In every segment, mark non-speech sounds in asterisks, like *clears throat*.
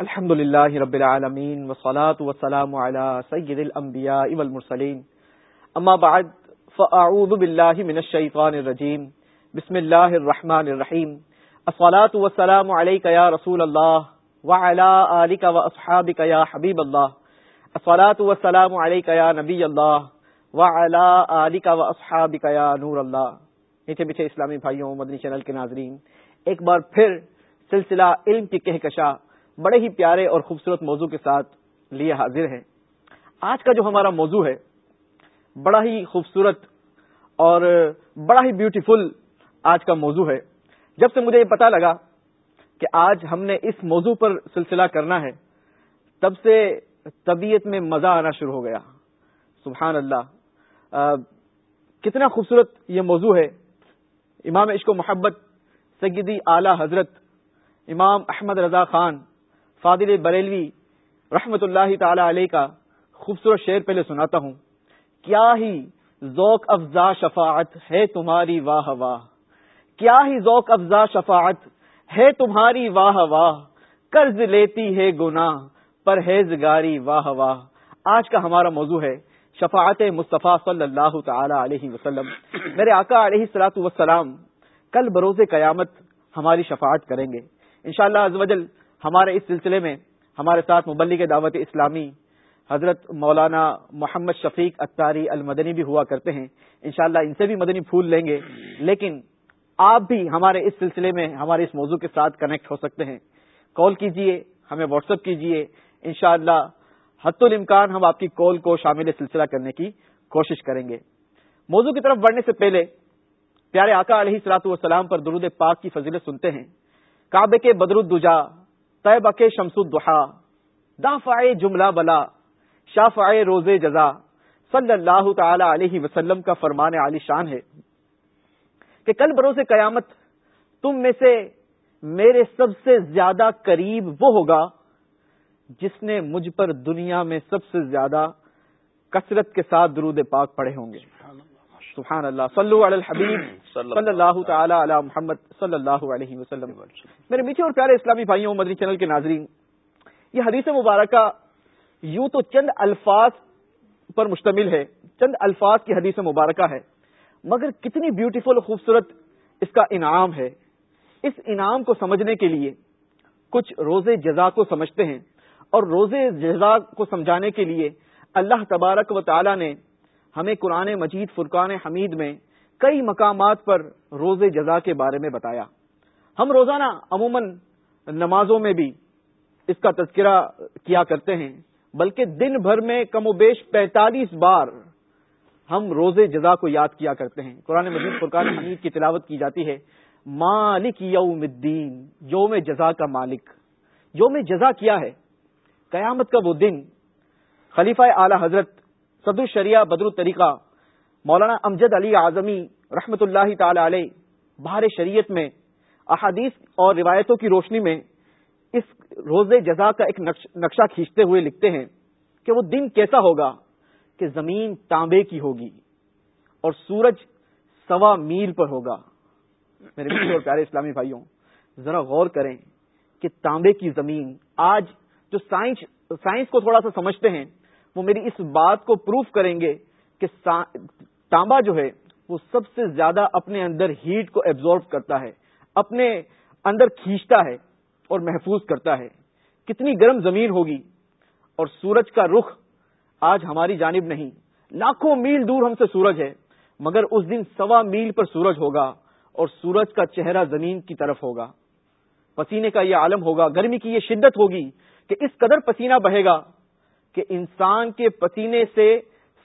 الحمد لله رب العالمين والصلاة والسلام على سيد الأنبياء والمرسلين أما بعد فأعوذ بالله من الشيطان الرجيم بسم الله الرحمن الرحيم الصلاة والسلام عليك يا رسول الله وعلى آلك وأصحابك يا حبيب الله الصلاة والسلام عليك يا نبي الله وعلى آلك وأصحابك يا نور الله نیچے پیچھے اسلامی بھائیوں، مدنی چینل کے ناظرین، ایک بار پھر سلسلہ علم کی کہکشاں بڑے ہی پیارے اور خوبصورت موضوع کے ساتھ لیے حاضر ہیں۔ آج کا جو ہمارا موضوع ہے، بڑا ہی خوبصورت اور بڑا ہی بیوٹیفل آج کا موضوع ہے۔ جب سے مجھے یہ پتا لگا کہ آج ہم نے اس موضوع پر سلسلہ کرنا ہے، تب سے طبیعت میں مزہ آنا شروع ہو گیا۔ سبحان اللہ۔ کتنا خوبصورت یہ موضوع ہے۔ امام عشق و محبت سیدی اعلی حضرت امام احمد رضا خان فادل بریلوی رحمت اللہ تعالی علیہ کا خوبصورت شعر پہلے سناتا ہوں۔ کیا ہی ذوق افزا شفاعت ہے تمہاری واہ واہ۔ کیا ہی ذوق افزا شفاعت ہے تمہاری واہ واہ۔ قرض لیتی ہے گنا پرہیزگاری واہ واہ۔ آج کا ہمارا موضوع ہے شفاعت مصطفیٰ صلی اللہ تعالی علیہ وسلم۔ میرے آقا علیہ السلاۃ وسلام کل بروز قیامت ہماری شفاعت کریں گے۔ انشاءاللہ شاء اللہ ہمارے اس سلسلے میں ہمارے ساتھ مبلغ دعوت اسلامی حضرت مولانا محمد شفیق اتاری المدنی بھی ہوا کرتے ہیں۔ انشاءاللہ ان سے بھی مدنی پھول لیں گے۔ لیکن آپ بھی ہمارے اس سلسلے میں ہمارے اس موضوع کے ساتھ کنیکٹ ہو سکتے ہیں۔ کال کیجیے، ہمیں واٹس اپ کیجیے۔ انشاءاللہ اللہ حت الامکان ہم آپ کی کال کو شامل سلسلہ کرنے کی کوشش کریں گے۔ موضوع کی طرف بڑھنے سے پہلے پیارے آقا علیہ سلاۃ والسلام پر درود پاک کی فضیلت سنتے ہیں۔ کعبے کے بدر الدجا طیبہ کے شمس الدحا دافع جملہ بلا شاف روز جزا، صلی اللہ تعالی علیہ وسلم کا فرمان علی شان ہے کہ کل بروز قیامت تم میں سے میرے سب سے زیادہ قریب وہ ہوگا جس نے مجھ پر دنیا میں سب سے زیادہ کثرت کے ساتھ درود پاک پڑھے ہوں گے۔ سبحان اللہ. صلو علی الحبیب. *clears throat* صلی اللہ تعالی علی محمد صلی اللہ علیہ وسلم. میرے میٹھے اور پیارے اسلامی بھائیوں مدنی چینل کے ناظرین یہ حدیث مبارکہ یوں تو چند الفاظ پر مشتمل ہے چند الفاظ کی حدیث مبارکہ ہے مگر کتنی بیوٹیفل خوبصورت اس کا انعام ہے۔ اس انعام کو سمجھنے کے لیے کچھ روزے جزا کو سمجھتے ہیں اور روزے جزا کو سمجھانے کے لیے اللہ تبارک و تعالی نے ہمیں قرآن مجید، فرقان حمید میں کئی مقامات پر روز جزا کے بارے میں بتایا۔ ہم روزانہ عموماً نمازوں میں بھی اس کا تذکرہ کیا کرتے ہیں، بلکہ دن بھر میں کم و بیش پینتالیس بار ہم روز جزا کو یاد کیا کرتے ہیں۔ قرآن مجید، فرقان حمید کی تلاوت کی جاتی ہے، مالک یوم الدین، یوم جزا کا مالک۔ یوم جزا کیا ہے؟ قیامت کا وہ دن، خلیفہ اعلی حضرت صدر الشریعہ بدر الطریقہ، مولانا امجد علی اعظمی رحمت اللہ تعالی علیہ، بہار شریعت میں احادیث اور روایتوں کی روشنی میں اس روز جزا کا ایک نقشہ کھینچتے ہوئے لکھتے ہیں کہ وہ دن کیسا ہوگا کہ زمین تانبے کی ہوگی اور سورج سوا میل پر ہوگا۔ میرے اور پیارے اسلامی بھائیوں، ذرا غور کریں کہ تانبے کی زمین آج جو سائنس سائنس کو تھوڑا سا سمجھتے ہیں وہ میری اس بات کو پروف کریں گے کہ تانبا جو ہے وہ سب سے زیادہ اپنے اندر ہیٹ کو ایبزارو کرتا ہے، اپنے اندر کھینچتا ہے اور محفوظ کرتا ہے۔ کتنی گرم زمین ہوگی اور سورج کا رخ آج ہماری جانب نہیں۔ لاکھوں میل دور ہم سے سورج ہے، مگر اس دن سوا میل پر سورج ہوگا اور سورج کا چہرہ زمین کی طرف ہوگا۔ پسینے کا یہ عالم ہوگا، گرمی کی یہ شدت ہوگی کہ اس قدر پسینہ بہے گا۔ کہ انسان کے پسینے سے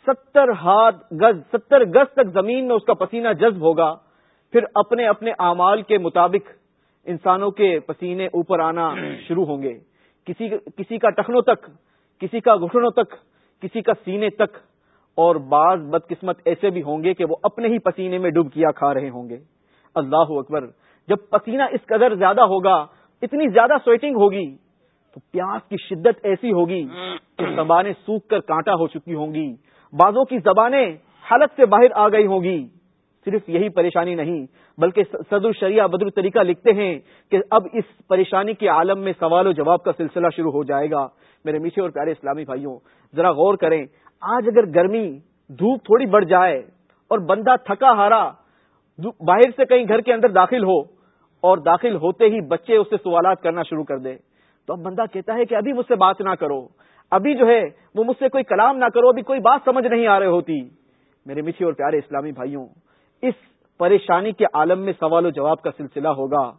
ستر ہاتھ گز ستر گز تک زمین میں اس کا پسینہ جذب ہوگا، پھر اپنے اپنے اعمال کے مطابق انسانوں کے پسینے اوپر آنا شروع ہوں گے۔ کسی کسی کا ٹخنوں تک، کسی کا گھٹنوں تک، کسی کا سینے تک، اور بعض بدقسمت ایسے بھی ہوں گے کہ وہ اپنے ہی پسینے میں ڈب کیا کھا رہے ہوں گے۔ اللہ اکبر۔ جب پسینہ اس قدر زیادہ ہوگا، اتنی زیادہ سویٹنگ ہوگی تو پیاس کی شدت ایسی ہوگی کہ زبانیں سوکھ کر کانٹا ہو چکی ہوں گی، بازوں کی زبانیں حلق سے باہر آ گئی ہوں گی۔ صرف یہی پریشانی نہیں، بلکہ صدر شریعہ بدر طریقہ لکھتے ہیں کہ اب اس پریشانی کے عالم میں سوال و جواب کا سلسلہ شروع ہو جائے گا۔ میرے میٹھے اور پیارے اسلامی بھائیوں، ذرا غور کریں، آج اگر گرمی دھوپ تھوڑی بڑھ جائے اور بندہ تھکا ہارا باہر سے کہیں گھر کے اندر داخل ہو اور داخل ہوتے ہی بچے اس سے سوالات کرنا شروع کر دے تو اب بندہ کہتا ہے کہ ابھی مجھ سے بات نہ کرو۔ ابھی جو ہے وہ مجھ سے کوئی کلام نہ کرو، ابھی کوئی بات سمجھ نہیں آ رہے ہوتی۔ میرے میٹھی اور پیارے اسلامی بھائیوں، اس پریشانی کے عالم میں سوال و جواب کا سلسلہ ہوگا۔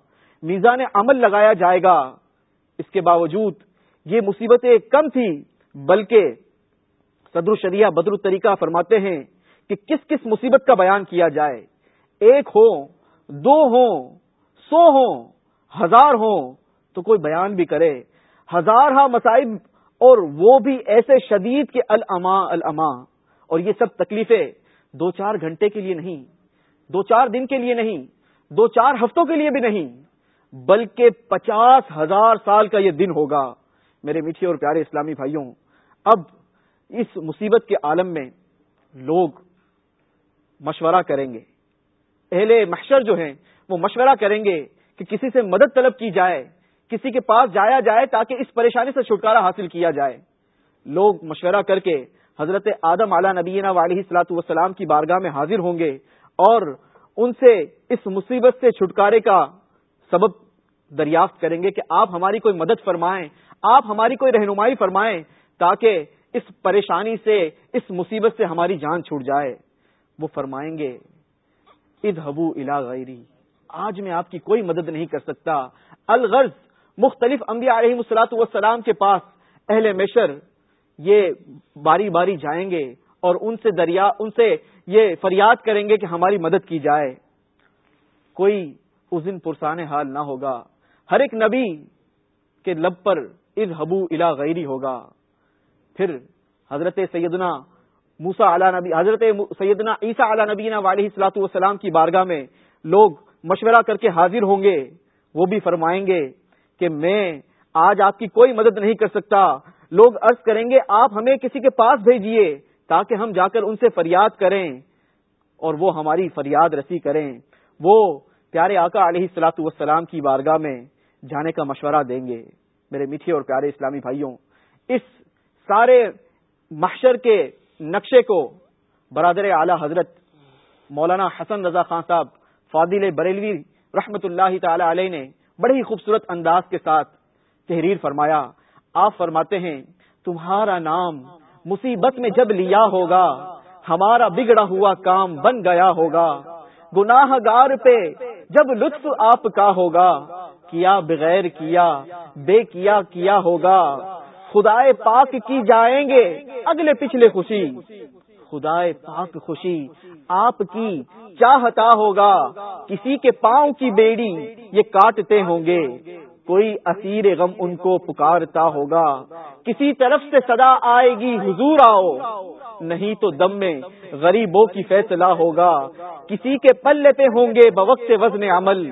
میزان عمل لگایا جائے گا۔ اس کے باوجود یہ مصیبتیں کم تھی بلکہ صدر شریعہ بدر طریقہ فرماتے ہیں کہ کس کس مصیبت کا بیان کیا جائے۔ ایک ہو دو ہوں، سو ہوں، ہزار ہوں تو کوئی بیان بھی کرے۔ ہزار ہا مسائب اور وہ بھی ایسے شدید کے الما الما اور یہ سب تکلیفیں دو چار گھنٹے کے لیے نہیں، دو چار دن کے لیے نہیں، دو چار ہفتوں کے لیے بھی نہیں، بلکہ پچاس ہزار سال کا یہ دن ہوگا۔ میرے میٹھے اور پیارے اسلامی بھائیوں، اب اس مصیبت کے عالم میں لوگ مشورہ کریں گے۔ اہل محشر جو ہیں، وہ مشورہ کریں گے کہ کسی سے مدد طلب کی جائے۔ کسی کے پاس جایا جائے تاکہ اس پریشانی سے چھٹکارا حاصل کیا جائے۔ لوگ مشورہ کر کے حضرت آدم اعلیٰ نبینہ والی سلاۃ والسلام کی بارگاہ میں حاضر ہوں گے اور ان سے اس مصیبت سے چھٹکارے کا سبب دریافت کریں گے کہ آپ ہماری کوئی مدد فرمائیں، آپ ہماری کوئی رہنمائی فرمائیں تاکہ اس پریشانی سے، اس مصیبت سے ہماری جان چھوٹ جائے۔ وہ فرمائیں گے اد ہبو الا غیری۔ آج میں آپ کی کوئی مدد نہیں کر سکتا۔ الغرض مختلف انبیاء علیہ مسلاط والسلام کے پاس اہل مشر یہ باری باری جائیں گے اور ان سے دریا، ان سے یہ فریاد کریں گے کہ ہماری مدد کی جائے۔ کوئی اس دن پرسان حال نہ ہوگا۔ ہر ایک نبی کے لب پر از حبو الا غیری ہوگا۔ پھر حضرت سیدنا موسا اعلیٰ نبی، حضرت سیدنا عیسیٰ علیہ نبی والی سلاۃ والسلام کی بارگاہ میں لوگ مشورہ کر کے حاضر ہوں گے، وہ بھی فرمائیں گے کہ میں آج آپ کی کوئی مدد نہیں کر سکتا۔ لوگ عرض کریں گے، آپ ہمیں کسی کے پاس بھیجیے تاکہ ہم جا کر ان سے فریاد کریں اور وہ ہماری فریاد رسی کریں۔ وہ پیارے آقا علیہ السلاۃ والسلام کی بارگاہ میں جانے کا مشورہ دیں گے۔ میرے میٹھے اور پیارے اسلامی بھائیوں، اس سارے محشر کے نقشے کو برادر اعلی حضرت مولانا حسن رضا خان صاحب فادل بریلوی رحمت اللہ تعالی علیہ نے بڑے ہی خوبصورت انداز کے ساتھ تحریر فرمایا۔ آپ فرماتے ہیں، تمہارا نام مصیبت میں جب لیا ہوگا، ہمارا بگڑا ہوا کام بن گیا ہوگا۔ گناہ گار پہ جب لطف آپ کا ہوگا، کیا بغیر کیا، بے کیا کیا ہوگا۔ خدائے پاک کی جائیں گے اگلے پچھلے خوشی۔ خدائے پاک خوشی آپ کی چاہتا ہوگا، کسی کے پاؤں کی بیڑی یہ کاٹتے ہوں گے۔ کوئی اسیر غم ان کو پکارتا ہوگا، کسی طرف سے صدا آئے گی، حضور آؤ۔ نہیں تو دم میں غریبوں کی فیصلہ ہوگا، کسی کے پلے پہ ہوں گے بوقت وزن عمل۔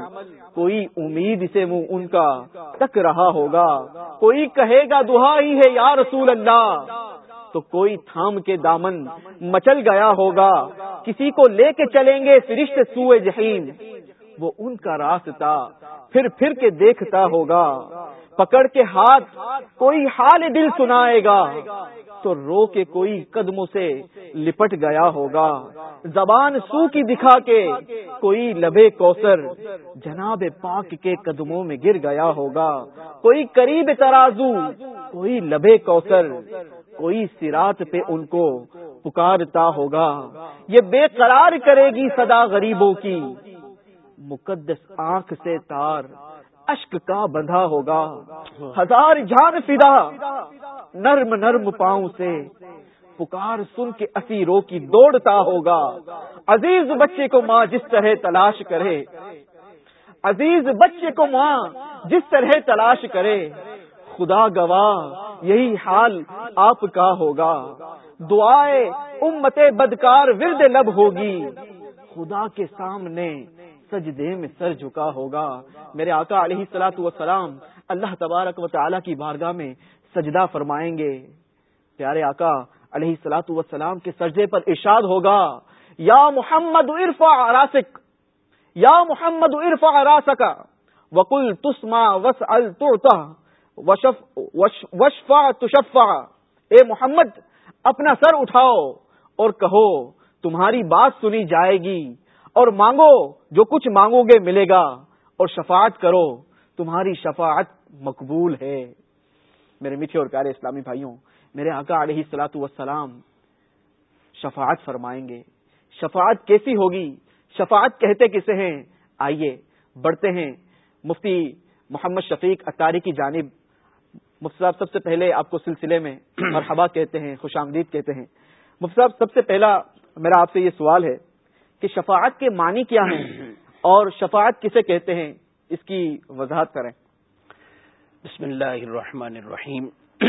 کوئی امید سے منہ ان کا تک رہا ہوگا۔ کوئی کہے گا دہا ہی ہے، یا رسول اللہ۔ تو کوئی تھام کے دامن مچل گیا ہوگا۔ کسی کو لے کے چلیں گے فرشت سوئے جہین۔ وہ ان کا راستہ پھر پھر کے دیکھتا ہوگا۔ پکڑ کے ہاتھ کوئی حال دل سنائے گا۔ تو رو کے کوئی قدموں سے لپٹ گیا ہوگا۔ زبان سو کی دکھا کے کوئی لبے کوسر جناب پاک کے قدموں میں گر گیا ہوگا۔ کوئی قریب ترازو کوئی لبے کوسر کوئی سرات پہ ان کو پکارتا ہوگا۔ یہ بے قرار کرے گی صدا غریبوں کی۔ مقدس آنکھ سے تار اشک کا بندھا ہوگا۔ ہزار جان فدا نرم نرم پاؤں سے پکار سن کے اسیروں کی دوڑتا ہوگا۔ عزیز بچے کو ماں جس طرح تلاش کرے۔ عزیز بچے کو ماں جس طرح تلاش کرے۔ خدا گواہ یہی حال آپ کا ہوگا۔ دعائے امت بدکار ورد لب ہوگی۔ خدا کے سامنے سجدے میں سر جھکا ہوگا۔ میرے آقا علیہ سلاۃ وسلام اللہ تبارک و تعالیٰ کی بارگاہ میں سجدہ فرمائیں گے۔ پیارے آقا علیہ سلاۃ وسلام کے سجدے پر ارشاد ہوگا۔ یا محمد ارفا راسک۔ یا محمد ارفا راسک۔ وکل تسما وس وشفا تشفا اے محمد، اپنا سر اٹھاؤ اور کہو، تمہاری بات سنی جائے گی اور مانگو جو کچھ مانگو گے ملے گا اور شفاعت کرو، تمہاری شفاعت مقبول ہے۔ میرے میٹھے اور پیارے اسلامی بھائیوں، میرے آقا علیہ السلاۃ وسلام شفاعت فرمائیں گے۔ شفاعت کیسی ہوگی؟ شفاعت کہتے کسے ہیں؟ آئیے، بڑھتے ہیں۔ مفتی محمد شفیق اتاری کی جانب مفتی صاحب سب سے پہلے آپ کو سلسلے میں *clears throat* مرحبا کہتے ہیں، خوش آمدید کہتے ہیں۔ مفتی صاحب، سب سے پہلا میرا آپ سے یہ سوال ہے کہ شفاعت کے معنی کیا ہیں اور شفاعت کسے کہتے ہیں؟ اس کی وضاحت کریں۔ بسم اللہ الرحمن الرحیم۔ *clears throat*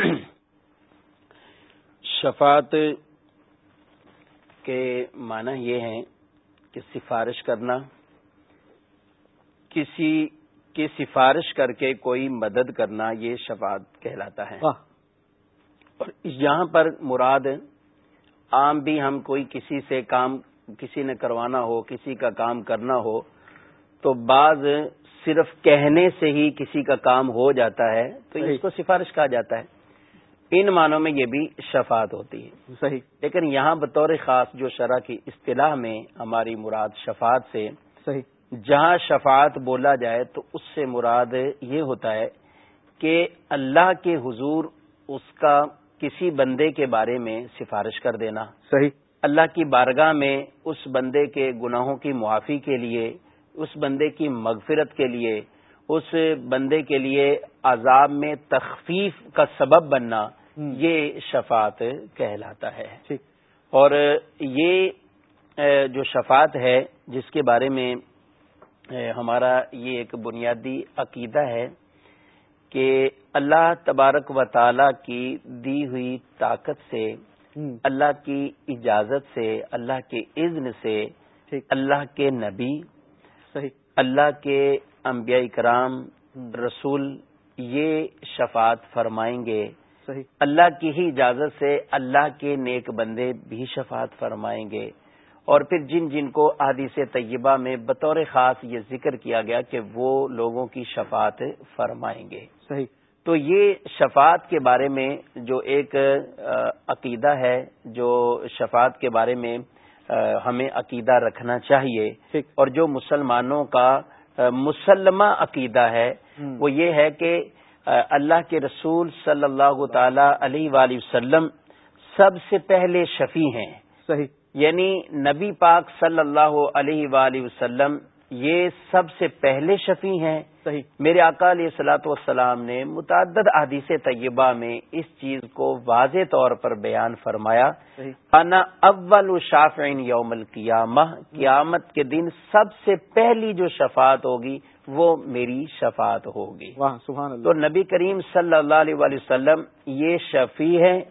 شفاعت کے معنی یہ ہے کہ سفارش کرنا، کسی کی سفارش کر کے کوئی مدد کرنا یہ شفاعت کہلاتا ہے۔ اور یہاں پر مراد عام بھی ہم کوئی کسی سے کام کسی نے کروانا ہو کسی کا کام کرنا ہو تو بعض صرف کہنے سے ہی کسی کا کام ہو جاتا ہے تو اس کو سفارش کہا جاتا ہے۔ ان معنوں میں یہ بھی شفاعت ہوتی ہے۔ صحیح۔ لیکن یہاں بطور خاص جو شرح کی اصطلاح میں ہماری مراد شفاعت سے صحیح۔ جہاں شفاعت بولا جائے تو اس سے مراد یہ ہوتا ہے کہ اللہ کے حضور اس کا کسی بندے کے بارے میں سفارش کر دینا۔ صحیح۔ اللہ کی بارگاہ میں اس بندے کے گناہوں کی معافی کے لیے اس بندے کی مغفرت کے لیے اس بندے کے لیے عذاب میں تخفیف کا سبب بننا یہ شفاعت کہلاتا ہے۔ اور یہ جو شفاعت ہے جس کے بارے میں ہمارا یہ ایک بنیادی عقیدہ ہے کہ اللہ تبارک و تعالی کی دی ہوئی طاقت سے اللہ کی اجازت سے اللہ کے اذن سے اللہ کے نبی اللہ کے انبیاء کرام رسول یہ شفاعت فرمائیں گے۔ اللہ کی ہی اجازت سے اللہ کے نیک بندے بھی شفاعت فرمائیں گے۔ اور پھر جن جن کو حادیث طیبہ میں بطور خاص یہ ذکر کیا گیا کہ وہ لوگوں کی شفاعت فرمائیں گے۔ صحیح۔ تو یہ شفاعت کے بارے میں جو ایک عقیدہ ہے جو شفاعت کے بارے میں ہمیں عقیدہ رکھنا چاہیے۔ اور جو مسلمانوں کا مسلمہ عقیدہ ہے وہ یہ ہے کہ اللہ کے رسول صلی اللہ تعالی علیہ وآلہ وسلم سب سے پہلے شفیع ہیں۔ صحیح۔ یعنی نبی پاک صلی اللہ علیہ وآلہ وسلم یہ سب سے پہلے شفیع ہیں۔ صحیح۔ میرے آقا علیہ السلاۃ والسلام نے متعدد احادیث طیبہ میں اس چیز کو واضح طور پر بیان فرمایا۔ انا اول شافعین یوم القیامہ قیامت کے دن سب سے پہلی جو شفاعت ہوگی وہ میری شفاعت ہوگی۔ سبحان اللہ۔ تو نبی کریم صلی اللہ علیہ وسلم یہ شفیع ہے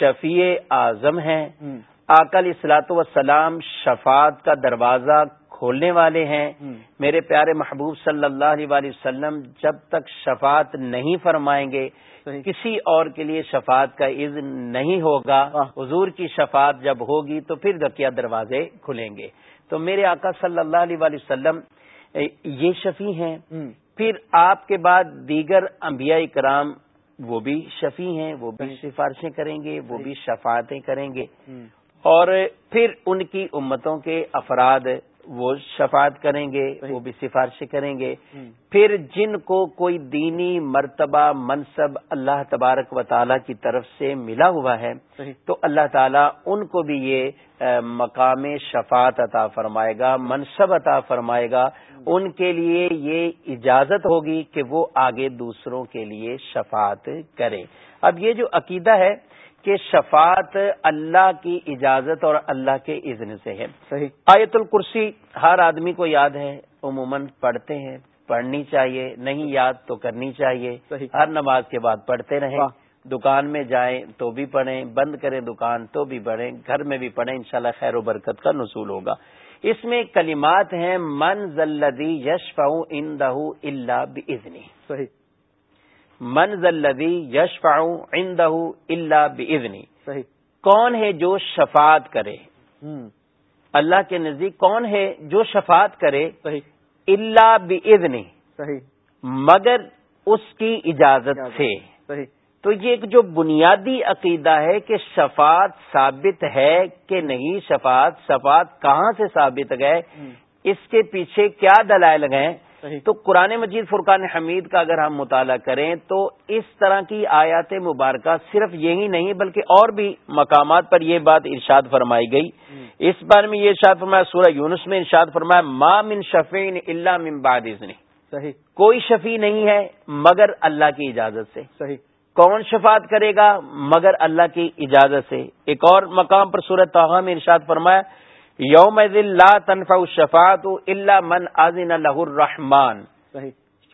شفیع اعظم ہے آکل اصلاۃ وسلام شفاعت کا دروازہ کھولنے والے ہیں۔ میرے پیارے محبوب صلی اللہ علیہ وآلہ وسلم جب تک شفاعت نہیں فرمائیں گے کسی اور کے لیے شفاعت کا عزن نہیں ہوگا۔ حضور کی شفاعت جب ہوگی تو پھر دکیا دروازے کھلیں گے۔ تو میرے آقا صلی اللہ علیہ وآلہ وسلم یہ شفیع ہیں۔ پھر آپ کے بعد دیگر انبیاء کرام وہ بھی شفیع ہیں وہ بھی سفارشیں کریں گے وہ بھی شفاعتیں کریں گے۔ اور پھر ان کی امتوں کے افراد وہ شفاعت کریں گے وہ بھی سفارشیں کریں گے۔ پھر جن کو کوئی دینی مرتبہ منصب اللہ تبارک و تعالی کی طرف سے ملا ہوا ہے تو اللہ تعالیٰ ان کو بھی یہ مقام شفاعت عطا فرمائے گا منصب عطا فرمائے گا۔ ان کے لیے یہ اجازت ہوگی کہ وہ آگے دوسروں کے لیے شفاعت کریں اب یہ جو عقیدہ ہے کہ شفاعت اللہ کی اجازت اور اللہ کے اذن سے ہے۔ صحیح۔ آیت الکرسی ہر آدمی کو یاد ہے عموماً پڑھتے ہیں پڑھنی چاہیے نہیں یاد تو کرنی چاہیے۔ صحیح۔ ہر نماز کے بعد پڑھتے رہیں۔ دکان میں جائیں تو بھی پڑھیں بند کریں دکان تو بھی پڑھیں گھر میں بھی پڑھیں انشاءاللہ خیر و برکت کا نصول ہوگا۔ اس میں کلمات ہیں من ذلدی یش فاؤ ان دہ اللہ بزنی صحیح۔ من الذي يشفع عنده الا باذنی صحیح۔ کون ہے جو شفاعت کرے؟ اللہ کے نزدیک کون ہے جو شفاعت کرے؟ صحیح۔ اللہ بزنی صحیح۔ مگر اس کی اجازت سے۔ صحیح۔ تو یہ ایک جو بنیادی عقیدہ ہے کہ شفاعت ثابت ہے کہ نہیں شفاعت شفاعت کہاں سے ثابت گئے اس کے پیچھے کیا دلائل گئے صحیح۔ تو قرآن مجید فرقان حمید کا اگر ہم مطالعہ کریں تو اس طرح کی آیات مبارکہ صرف یہی نہیں بلکہ اور بھی مقامات پر یہ بات ارشاد فرمائی گئی۔ اس بارے میں یہ ارشاد فرمایا سورہ یونس میں ارشاد فرمایا ما من شفین اللہ من بعد اذنی صحیح۔ کوئی شفیع نہیں ہے مگر اللہ کی اجازت سے۔ صحیح۔ کون شفاعت کرے گا مگر اللہ کی اجازت سے۔ ایک اور مقام پر سورت توحا میں ارشاد فرمایا یوم لا تنفع الشفاعت الا من اذن له الرحمن. صحیح.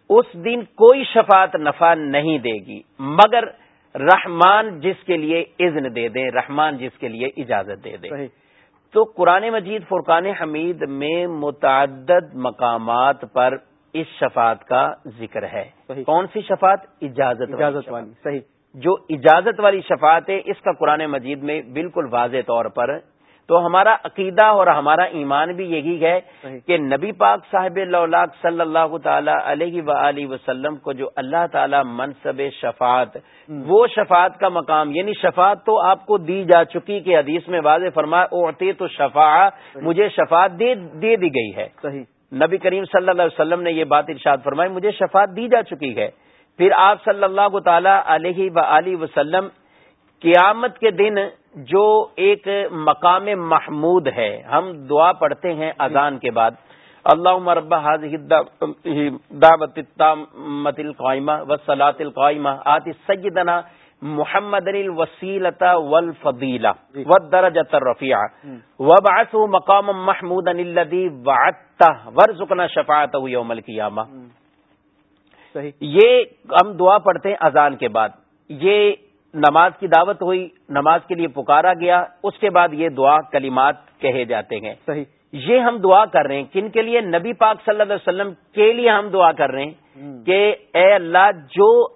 اس دن کوئی شفاعت نفع نہیں دے گی مگر رحمان جس کے لیے اذن دے دے رحمان جس کے لیے اجازت دے دے۔ صحیح. تو قرآن مجید فرقان حمید میں متعدد مقامات پر اس شفاعت کا ذکر ہے۔ کون سی شفاعت؟ اجازت اجازت۔ والی صحیح. جو اجازت والی شفاعت ہے اس کا قرآن مجید میں بالکل واضح طور پر تو ہمارا عقیدہ اور ہمارا ایمان بھی یہی ہے کہ نبی پاک صاحب اللہ صلی اللہ تعالی علیہ و وسلم کو جو اللہ تعالی منصب شفاعت وہ شفاعت کا مقام یعنی شفاعت تو آپ کو دی جا چکی کہ حدیث میں واضح فرمایا اوتی تو شفا مجھے شفاعت دے دے دی گئی ہے۔ صحیح. نبی کریم صلی اللہ علیہ وسلم نے یہ بات ارشاد فرمائی مجھے شفاعت دی جا چکی ہے۔ پھر آپ صلی اللہ تعالی علیہ و وسلم قیامت کے دن جو ایک مقام محمود ہے۔ ہم دعا پڑھتے ہیں اذان کے بعد۔ اللہ مربع دعوت التامت القائمہ وصلاۃ القائمہ۔ آتی سیدنا محمد الوسیلۃ والفضیلہ۔ والدرجۃ الرفیعہ۔ وبعثه مقام محمود الذي وعدته وارزقنا شفاعته یوم القیامہ۔ صحیح۔ یہ ہم دعا پڑھتے ہیں اذان کے بعد۔ یہ نماز کی دعوت ہوئی نماز کے لیے پکارا گیا اس کے بعد یہ دعا کلمات کہے جاتے ہیں۔ صحیح۔ یہ ہم دعا کر رہے ہیں۔ کن کے لیے؟ نبی پاک صلی اللہ علیہ وسلم کے لیے ہم دعا کر رہے ہیں کہ اے اللہ جو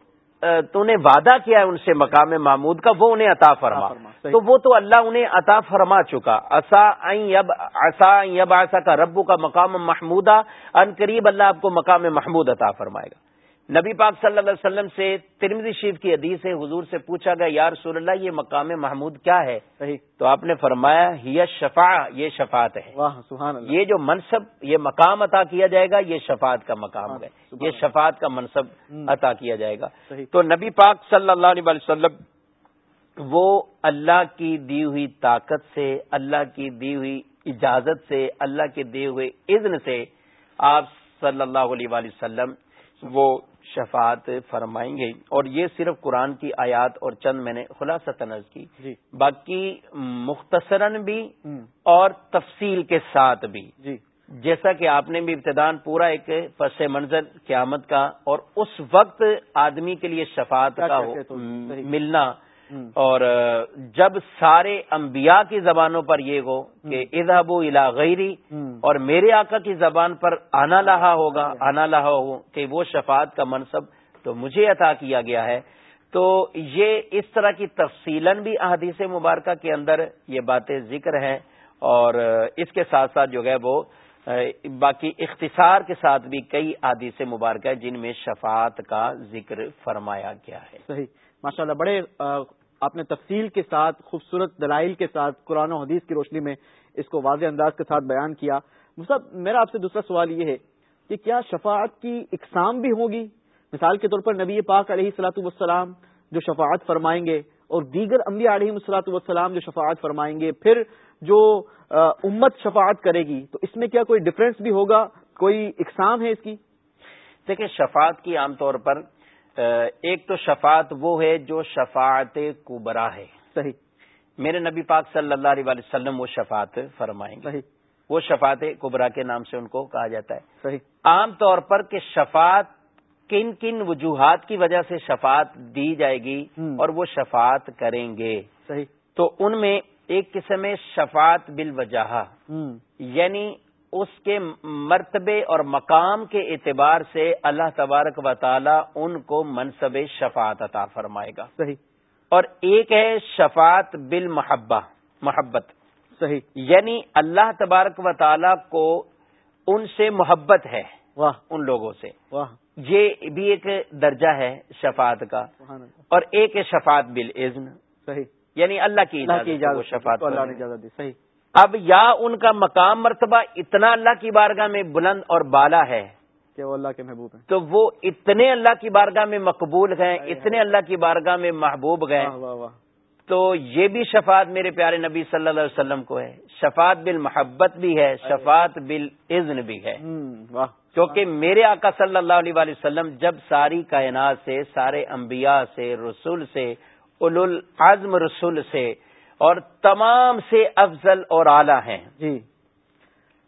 تو نے وعدہ کیا ہے ان سے مقام محمود کا وہ انہیں عطا فرما۔ فرما،۔ تو وہ تو اللہ انہیں عطا فرما چکا۔ اصا یب آسا کا ربو کا مقام محمودہ ان قریب اللہ آپ کو مقام محمود عطا فرمائے گا۔ نبی پاک صلی اللہ علیہ وسلم سے ترمزی شریف کی حدیث ہے حضور سے پوچھا گیا یا رسول اللہ یہ مقام محمود کیا ہے؟ صحیح۔ تو آپ نے فرمایا ہی شفا یہ شفاعت ہے۔ واہ سبحان اللہ۔ یہ جو منصب یہ مقام عطا کیا جائے گا یہ شفاعت کا مقام ہے۔ یہ شفاعت کا منصب۔ عطا کیا جائے گا۔ تو نبی پاک صلی اللہ علیہ وسلم وہ اللہ کی دی ہوئی طاقت سے اللہ کی دی ہوئی اجازت سے اللہ کے دیے ہوئے اذن سے آپ صلی اللہ علیہ وسلم وہ شفاعت فرمائیں گے۔ اور یہ صرف قرآن کی آیات اور چند میں نے خلاصہ تنظ کی۔ جی۔ باقی مختصراً بھی اور تفصیل کے ساتھ بھی۔ جی۔ جیسا کہ آپ نے بھی ابتدان پورا ایک پس منظر قیامت کا اور اس وقت آدمی کے لیے شفاعت کا۔ ملنا اور جب سارے انبیاء کی زبانوں پر یہ ہو کہ اذهب الى غیری اور میرے آقا کی زبان پر آنا لہا ہوگا آنا لہا ہو کہ وہ شفاعت کا منصب تو مجھے عطا کیا گیا ہے۔ تو یہ اس طرح کی تفصیل بھی احادیث مبارکہ کے اندر یہ باتیں ذکر ہیں۔ اور اس کے ساتھ ساتھ جو ہے وہ باقی اختصار کے ساتھ بھی کئی احادیث مبارکہ جن میں شفاعت کا ذکر فرمایا گیا ہے۔ صحیح۔ ماشاء اللہ بڑے آپ نے تفصیل کے ساتھ، خوبصورت دلائل کے ساتھ قرآن و حدیث کی روشنی میں اس کو واضح انداز کے ساتھ بیان کیا۔ مصعب میرا آپ سے دوسرا سوال یہ ہے کہ کیا شفاعت کی اقسام بھی ہوگی مثال کے طور پر نبی پاک علیہ السلاۃ والسلام جو شفاعت فرمائیں گے اور دیگر انبیاء علیہ السلاۃ والسلام جو شفاعت فرمائیں گے، پھر جو امت شفاعت کرے گی، تو اس میں کیا کوئی ڈفرینس بھی ہوگا؟ کوئی اقسام ہے اس کی؟ دیکھیں، شفاعت کی عام طور پر ایک تو شفاعت وہ ہے جو شفاعت کبرا ہے۔ صحیح۔ میرے نبی پاک صلی اللہ علیہ وسلم وہ شفاعت فرمائیں گے۔ صحیح۔ وہ شفاعت کبرا کے نام سے ان کو کہا جاتا ہے۔ صحیح۔ عام طور پر کہ شفاعت کن کن وجوہات کی وجہ سے شفاعت دی جائے گی۔ اور وہ شفاعت کریں گے۔ صحیح۔ تو ان میں ایک قسم ہے شفاعت بالوجہ یعنی اس کے مرتبے اور مقام کے اعتبار سے اللہ تبارک و تعالی ان کو منصب شفاعت عطا فرمائے گا۔ صحیح۔ اور ایک ہے شفاعت بالمحبہ محبت۔ صحیح۔ یعنی اللہ تبارک و تعالی کو ان سے محبت ہے واہ۔ ان لوگوں سے۔ واہ۔ یہ بھی ایک درجہ ہے شفاعت کا۔ اور ایک ہے شفاعت بالعزن صحیح۔ یعنی اللہ کی اللہ کی اجازت اجازت شفاعت اللہ نے۔ اجازت دی۔ صحیح۔ اب یا ان کا مقام مرتبہ اتنا اللہ کی بارگاہ میں بلند اور بالا ہے کہ وہ اللہ کے محبوب ہیں۔ تو وہ اتنے اللہ کی بارگاہ میں مقبول گئے اتنے اللہ کی بارگاہ میں محبوب گئے تو یہ بھی شفاعت میرے پیارے نبی صلی اللہ علیہ وسلم کو ہے۔ شفاعت بالمحبت بھی ہے شفاعت بالعزن بھی ہے۔ کیونکہ میرے آقا صلی اللہ علیہ وآلہ وسلم جب ساری کائنات سے سارے انبیاء سے رسول سے اولو العزم رسول سے اور تمام سے افضل اور اعلیٰ ہیں۔ جی۔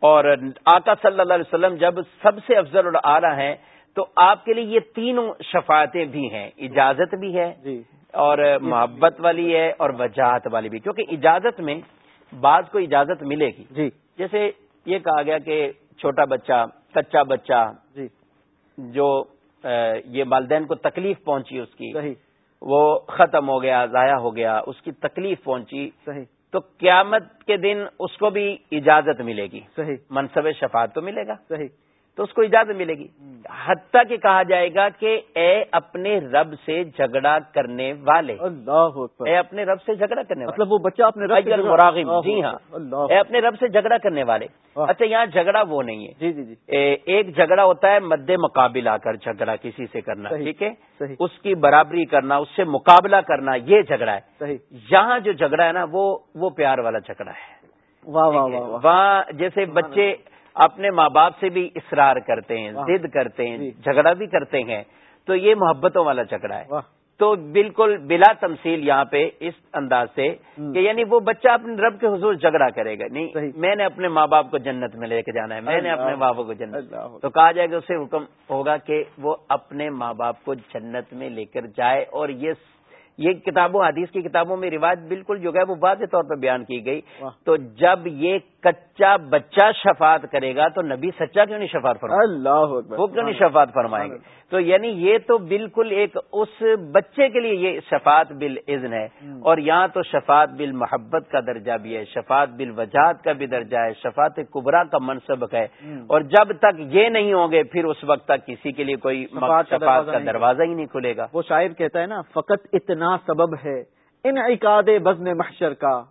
اور آقا صلی اللہ علیہ وسلم جب سب سے افضل اور اعلیٰ ہیں تو آپ کے لیے یہ تینوں شفاعتیں بھی ہیں۔ اجازت بھی ہے جی۔ اور محبت والی ہے اور وجاہت والی بھی۔ کیونکہ اجازت میں بعض کو اجازت ملے گی۔ جی۔ جیسے یہ کہا گیا کہ چھوٹا بچہ کچا بچہ جی۔ جو یہ والدین کو تکلیف پہنچی اس کی۔ صحیح۔ وہ ختم ہو گیا ضائع ہو گیا اس کی تکلیف پہنچی صحیح۔ تو قیامت کے دن اس کو بھی اجازت ملے گی۔ صحیح۔ منصب شفاعت تو ملے گا۔ صحیح۔ تو اس کو اجازت ملے گی۔ حتیٰ کہ کہا جائے گا کہ اے اپنے رب سے جھگڑا کرنے والے۔ اللہ اے اپنے رب سے جھگڑا کرنے والے۔ مطلب وہ بچہ اپنے رب سے مراغب۔ جی ہاں۔ اے اپنے رب سے جھگڑا کرنے والے۔ اچھا یہاں جھگڑا وہ نہیں ہے۔ جی جی جی۔ ایک جھگڑا ہوتا ہے مد مقابل آ کر جھگڑا کسی سے کرنا ٹھیک ہے؟ اس کی برابری کرنا اس سے مقابلہ کرنا یہ جھگڑا ہے۔ یہاں جو جھگڑا ہے نا وہ پیار والا جھگڑا ہے۔ واہ واہ واہ واہ۔ وہاں جیسے بچے اپنے ماں باپ سے بھی اصرار کرتے ہیں۔ ضد کرتے ہیں جی۔ جھگڑا بھی کرتے ہیں تو یہ محبتوں والا جھگڑا ہے تو بالکل بلا تمثیل یہاں پہ اس انداز سے۔ کہ یعنی وہ بچہ اپنے رب کے حضور جھگڑا کرے گا نہیں۔ میں نے اپنے ماں باپ کو جنت میں لے کے جانا ہے میں نے اپنے باپ کو جنت تو کہا جائے گا اسے حکم ہوگا کہ وہ اپنے ماں باپ کو جنت میں لے کر جائے اور یہ یہ کتابوں حدیث کی کتابوں میں روایت بالکل جو ہے وہ واضح طور پر بیان کی گئی۔ تو جب یہ کچا بچہ شفاعت کرے گا تو نبی سچا کیوں نہیں شفاعت فرمائے؟ اللہ وہ کیوں نہیں شفاعت فرمائیں گے تو یعنی یہ تو بالکل ایک اس بچے کے لیے یہ شفاعت بالعزن ہے۔ اور یہاں تو شفاعت بالمحبت کا درجہ بھی ہے شفاعت بالوجات کا بھی درجہ ہے شفاعت کبرا کا منصب ہے۔ اور جب تک یہ نہیں ہوں گے پھر اس وقت تک کسی کے لیے کوئی شفاعت کا دروازہ ہی نہیں کھلے گا۔ وہ شاعر کہتا ہے نا فقط اتنا سبب ہے ان عقاد بزن محشر کا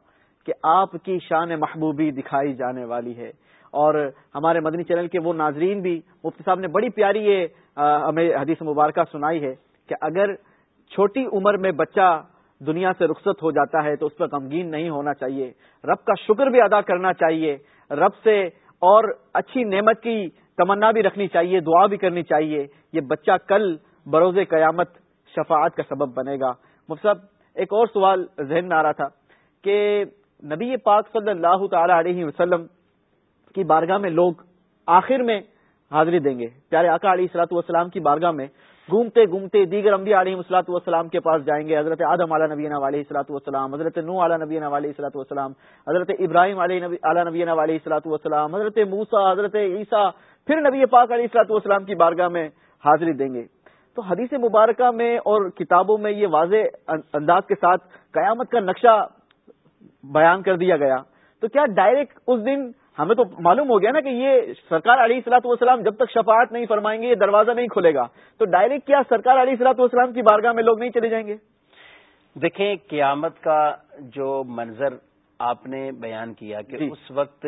کہ آپ کی شان محبوبی دکھائی جانے والی ہے۔ اور ہمارے مدنی چینل کے وہ ناظرین بھی، مفتی صاحب نے بڑی پیاری یہ ہمیں حدیث مبارکہ سنائی ہے کہ اگر چھوٹی عمر میں بچہ دنیا سے رخصت ہو جاتا ہے تو اس پر غمگین نہیں ہونا چاہیے۔ رب کا شکر بھی ادا کرنا چاہیے۔ رب سے اور اچھی نعمت کی تمنا بھی رکھنی چاہیے، دعا بھی کرنی چاہیے۔ یہ بچہ کل بروز قیامت شفاعت کا سبب بنے گا۔ صاحب، ایک اور سوال ذہن میں آ رہا تھا کہ نبی پاک صلی اللہ تعالی علیہ وسلم کی بارگاہ میں لوگ آخر میں حاضری دیں گے۔ پیارے آقا علیہ السلاۃ والسلام کی بارگاہ میں گھومتے گھومتے دیگر انبیاء علیہ السلاۃ والسلام کے پاس جائیں گے۔ حضرت آدم علیہ نبی علیہ السلاۃ والسلام، حضرت نو علیہ نبی علیہ السلاۃ والسلام، حضرت ابراہیم علیہ علیہ نبی علیہ السلاۃ والسلام، حضرت موسا حضرت عیسیٰ، پھر نبی پاک علیہ السلاۃ والسلام کی بارگاہ میں حاضری دیں گے۔ تو حدیث مبارکہ میں اور کتابوں میں یہ واضح انداز کے ساتھ قیامت کا نقشہ بیان کر دیا گیا۔ تو کیا ڈائریکٹ اس دن ہمیں تو معلوم ہو گیا نا کہ یہ سرکار علیہ السلاۃ والسلام جب تک شفاعت نہیں فرمائیں گے یہ دروازہ نہیں کھلے گا۔ تو ڈائریکٹ کیا سرکار علیہ السلاۃ والسلام کی بارگاہ میں لوگ نہیں چلے جائیں گے؟ دیکھیں قیامت کا جو منظر آپ نے بیان کیا کہ جی۔ اس وقت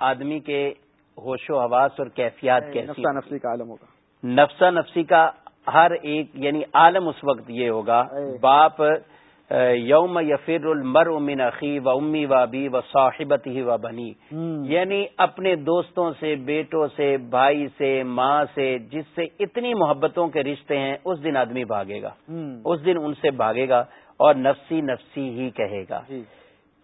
آدمی کے ہوش و حواس اور کیفیات کیسی نفسہ نفسی کا عالم ہوگا۔ نفسا نفسی کا ہر ایک یعنی عالم اس وقت یہ ہوگا۔ باپ یوم یفر المر من اخی و امی و ابی و صاحبت ہی و بنی۔ یعنی اپنے دوستوں سے بیٹوں سے بھائی سے ماں سے جس سے اتنی محبتوں کے رشتے ہیں اس دن آدمی بھاگے گا۔ اس دن ان سے بھاگے گا اور نفسی نفسی ہی کہے گا جی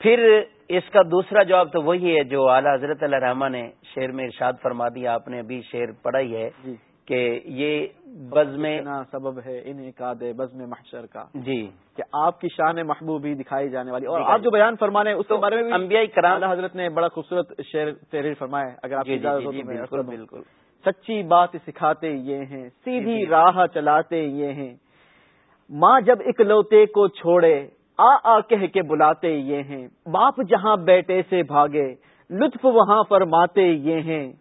پھر اس کا دوسرا جواب تو وہی ہے جو اعلیٰ حضرت اللہ رحمٰ نے شعر میں ارشاد فرما دیا آپ نے ابھی شعر پڑھا ہی ہے جی کہ یہ بز میں اتنا سبب ہے ان ایکاد بز میں محشر کا جی۔ کہ آپ کی شان محبوبی دکھائی جانے والی۔ اور آپ جو بیان فرمانے اس کے بارے میں بھی انبیاء کرام حضرت نے بڑا خوبصورت شعر تحریر فرمایا اگر آپ جی کی جی اجازت جی بالکل۔ بالکل۔ سچی بات سکھاتے یہ ہیں سیدھی راہ چلاتے یہ ہیں۔ ماں جب اکلوتے کو چھوڑے آ آ کہہ کے بلاتے یہ ہیں۔ باپ جہاں بیٹے سے بھاگے لطف وہاں فرماتے یہ ہیں۔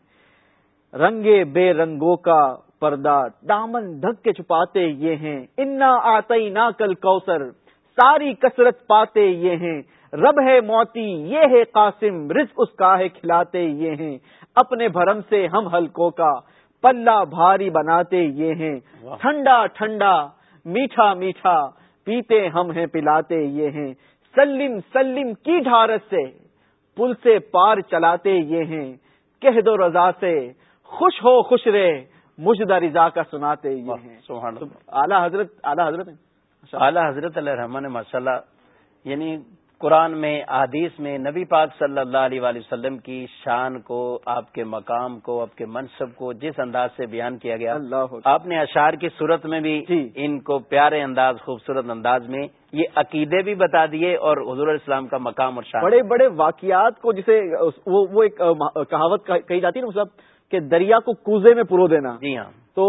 رنگے بے رنگوں کا پردہ دامن دھک کے چھپاتے یہ ہیں۔ انا آتے نہ کل کوثر ساری کثرت پاتے یہ ہیں۔ رب ہے موتی یہ ہے قاسم رزق اس کا ہے کھلاتے یہ ہیں۔ اپنے بھرم سے ہم ہلکوں کا پلہ بھاری بناتے یہ ہیں۔ ٹھنڈا ٹھنڈا میٹھا میٹھا پیتے ہم ہیں پلاتے یہ ہیں۔ سلم سلم کی ڈھارس سے پل سے پار چلاتے یہ ہیں۔ کہہ دو رضا سے خوش ہو خوش رے مجدہ رضا کا سناتے یہ ہیں۔ اعلیٰ حضرت اعلیٰ حضرت اعلیٰ حضرت علیہ رحمان ماشاء اللہ یعنی قرآن میں احادیث میں نبی پاک صلی اللہ علیہ وآلہ وسلم کی شان کو آپ کے مقام کو آپ کے منصب کو جس انداز سے بیان کیا گیا۔ اللہ آپ نے اشعار کی صورت میں بھی جی۔ ان کو پیارے انداز خوبصورت انداز میں یہ عقیدے بھی بتا دیے اور حضور اسلام کا مقام اور شان۔ بڑے بڑے واقعات کو جسے وہ ایک کہاوت کہی جاتی ہے نا مطلب کہ دریا کو کوزے میں پرو دینا۔ جی ہاں۔ تو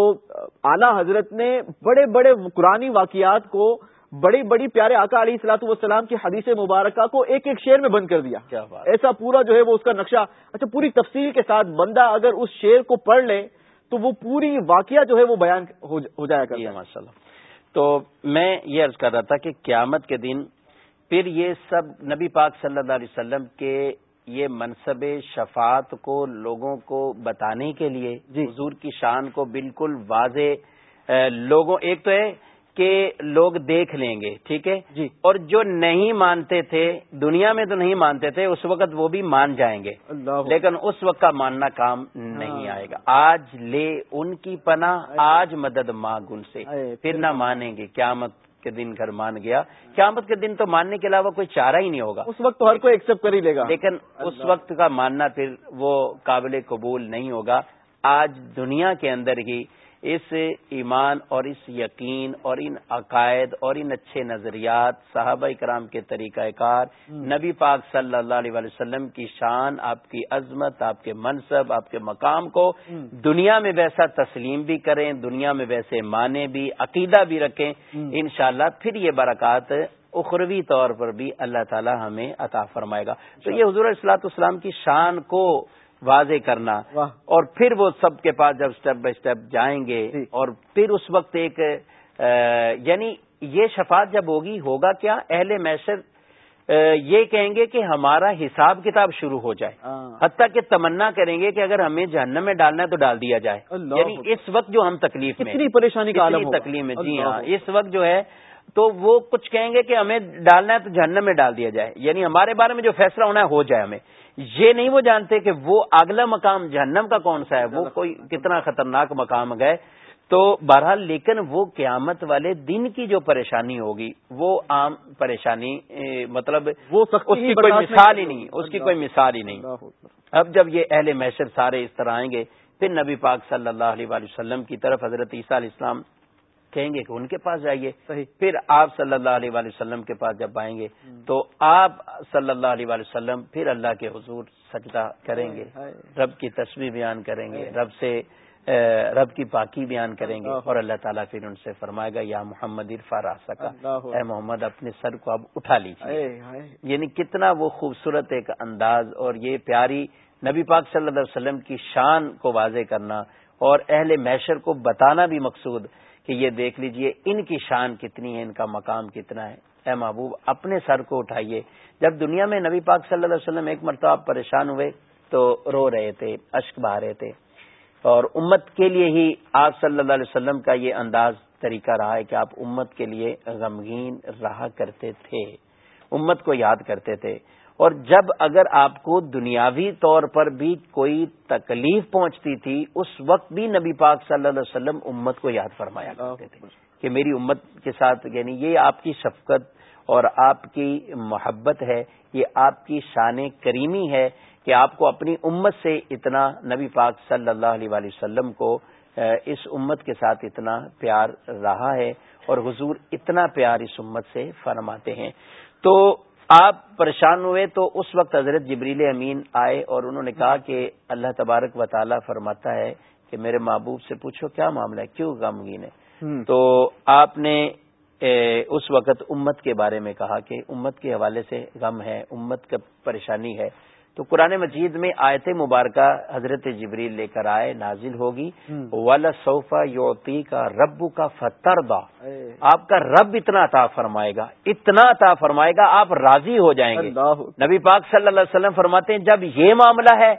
اعلیٰ حضرت نے بڑے بڑے قرآنی واقعات کو بڑی بڑی پیارے آقا علیہ السلاط والسلام کی حدیث مبارکہ کو ایک ایک شعر میں بند کر دیا۔ کیا بات۔ ایسا پورا جو ہے وہ اس کا نقشہ اچھا پوری تفصیل کے ساتھ بندہ اگر اس شعر کو پڑھ لے تو وہ پوری واقعہ جو ہے وہ بیان ہو جائے گا جی ہاں، ماشاء اللہ تو میں یہ عرض کر رہا تھا کہ قیامت کے دن پھر یہ سب نبی پاک صلی اللہ علیہ وسلم کے یہ منصب شفاعت کو لوگوں کو بتانے کے لیے جی۔ حضور کی شان کو بالکل واضح لوگوں ایک تو ہے کہ لوگ دیکھ لیں گے ٹھیک ہے؟ جی۔ اور جو نہیں مانتے تھے دنیا میں تو نہیں مانتے تھے اس وقت وہ بھی مان جائیں گے۔ لیکن اس وقت کا ماننا کام نہیں ہاں۔ آئے گا۔ آج لے ان کی پناہ آج مدد مانگ ان سے۔ پھر نہ مانیں گے قیامت کے دن گھر مان گیا۔ قیامت کے دن تو ماننے کے علاوہ کوئی چارہ ہی نہیں ہوگا۔ اس وقت تو ہر کوئی ایکسپٹ کر ہی لے گا۔ لیکن اس وقت کا ماننا پھر وہ قابل قبول نہیں ہوگا۔ آج دنیا کے اندر ہی اس ایمان اور اس یقین اور ان عقائد اور ان اچھے نظریات صحابہ کرام کے طریقہ کار نبی پاک صلی اللہ علیہ وسلم کی شان آپ کی عظمت آپ کے منصب آپ کے مقام کو دنیا میں ویسا تسلیم بھی کریں دنیا میں ویسے مانے بھی عقیدہ بھی رکھیں۔ انشاءاللہ پھر یہ برکات اخروی طور پر بھی اللہ تعالی ہمیں عطا فرمائے گا۔ تو یہ حضور اصلاۃ اسلام کی شان کو واضح کرنا۔ اور پھر وہ سب کے پاس جب سٹیپ بائی سٹیپ جائیں گے جی۔ اور پھر اس وقت ایک یعنی یہ شفاعت جب ہوگی ہوگا کیا؟ اہل میسر یہ کہیں گے کہ ہمارا حساب کتاب شروع ہو جائے۔ ہاں۔ حتیٰ کہ تمنا کریں گے کہ اگر ہمیں جہنم میں ڈالنا ہے تو ڈال دیا جائے۔ یعنی اس وقت جو ہم تکلیف میں کتنی پریشانی کا عالم تکلیف میں جی ہاں اس وقت جو ہے تو وہ کچھ کہیں گے کہ ہمیں ڈالنا ہے تو جہنم میں ڈال دیا جائے۔ یعنی ہمارے بارے میں جو فیصلہ ہونا ہے ہو جائے ہمیں۔ یہ نہیں وہ جانتے کہ وہ اگلا مقام جہنم کا کون سا ہے؟ وہ کوئی کتنا خطرناک مقام گئے تو بہرحال لیکن وہ قیامت والے دن کی جو پریشانی ہوگی وہ عام پریشانی مطلب وہ اس کی کوئی مثال ہی نہیں اس کی کوئی مثال ہی نہیں۔ اب جب یہ اہل محشر سارے اس طرح آئیں گے پھر نبی پاک صلی اللہ علیہ وسلم کی طرف حضرت عیسیٰ علیہ السلام کہیں گے کہ ان کے پاس جائیے۔ پھر آپ صلی اللہ علیہ وآلہ وسلم کے پاس جب آئیں گے تو آپ صلی اللہ علیہ وآلہ وسلم پھر اللہ کے حضور سجدہ کریں گے۔ رب کی تصویر بیان کریں گے رب سے رب کی پاکی بیان کریں گے اور اللہ تعالیٰ پھر ان سے فرمائے گا یا محمد عرفا سکا اے محمد اپنے سر کو اب اٹھا لیجیے یعنی کتنا وہ خوبصورت ایک انداز اور یہ پیاری نبی پاک صلی اللہ علیہ وسلم کی شان کو واضح کرنا اور اہل محشر کو بتانا بھی مقصود کہ یہ دیکھ لیجیے ان کی شان کتنی ہے، ان کا مقام کتنا ہے۔ اے محبوب، اپنے سر کو اٹھائیے۔ جب دنیا میں نبی پاک صلی اللہ علیہ وسلم ایک مرتبہ پریشان ہوئے تو رو رہے تھے، اشک بہا رہے تھے۔ اور امت کے لیے ہی آپ صلی اللہ علیہ وسلم کا یہ انداز طریقہ رہا ہے کہ آپ امت کے لیے غمگین رہا کرتے تھے، امت کو یاد کرتے تھے۔ اور جب اگر آپ کو دنیاوی طور پر بھی کوئی تکلیف پہنچتی تھی اس وقت بھی نبی پاک صلی اللہ علیہ وسلم امت کو یاد فرمایا کرتے تھے کہ میری امت کے ساتھ یعنی یہ آپ کی شفقت اور آپ کی محبت ہے یہ آپ کی شان کریمی ہے کہ آپ کو اپنی امت سے اتنا نبی پاک صلی اللہ علیہ وسلم کو اس امت کے ساتھ اتنا پیار رہا ہے اور حضور اتنا پیار اس امت سے فرماتے ہیں۔ تو آپ پریشان ہوئے تو اس وقت حضرت جبریل امین آئے اور انہوں نے کہا کہ اللہ تبارک و تعالی فرماتا ہے کہ میرے محبوب سے پوچھو کیا معاملہ ہے کیوں غمگین ہے؟ تو آپ نے اس وقت امت کے بارے میں کہا کہ امت کے حوالے سے غم ہے امت کا پریشانی ہے۔ تو قرآن مجید میں آیت مبارکہ حضرت جبریل لے کر آئے نازل ہوگی. والا صوفہ یوتی کا رب کا فتربا آپ کا رب اتنا عطا فرمائے گا اتنا عطا فرمائے گا آپ راضی ہو جائیں گے. نبی پاک صلی اللہ علیہ وسلم فرماتے ہیں جب یہ معاملہ ہے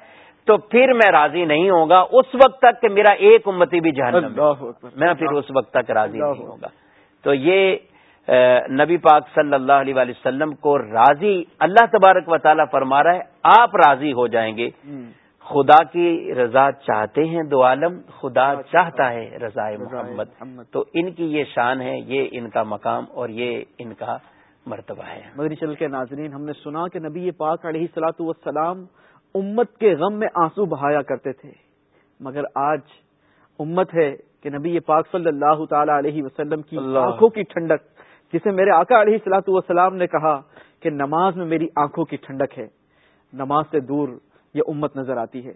تو پھر میں راضی نہیں ہوگا اس وقت تک کہ میرا ایک امتی بھی جہنم میں پھر اس وقت تک راضی نہیں ہوگا تو یہ نبی پاک صلی اللہ علیہ وسلم کو راضی اللہ تبارک و تعالیٰ فرما رہا ہے آپ راضی ہو جائیں گے۔ خدا کی رضا چاہتے ہیں دو عالم خدا چاہتا ہے۔ رضا محمد۔ تو ان کی یہ شان ہے یہ ان کا مقام اور یہ ان کا مرتبہ ہے۔ مدری چل کے ناظرین ہم نے سنا کہ نبی پاک علیہ السلاۃ والسلام امت کے غم میں آنسو بہایا کرتے تھے۔ مگر آج امت ہے کہ نبی پاک صلی اللہ تعالی علیہ وسلم کی آنکھوں کی ٹھنڈک جسے میرے آقا علیہ السلاۃ والسلام نے کہا کہ نماز میں میری آنکھوں کی ٹھنڈک ہے۔ نماز سے دور یہ امت نظر آتی ہے۔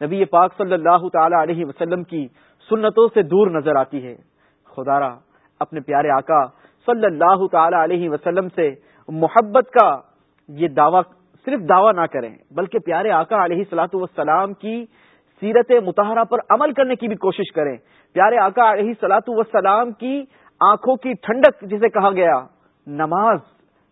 نبی پاک صلی اللہ تعالی علیہ وسلم کی سنتوں سے دور نظر آتی ہے۔ خدارا اپنے پیارے آقا صلی اللہ تعالی علیہ وسلم سے محبت کا یہ دعوی صرف دعویٰ نہ کریں، بلکہ پیارے آقا علیہ سلاۃ والسلام کی سیرت متحرہ پر عمل کرنے کی بھی کوشش کریں۔ پیارے آقا علیہ سلاۃ والسلام کی آنکھوں کی ٹھنڈک جسے کہا گیا، نماز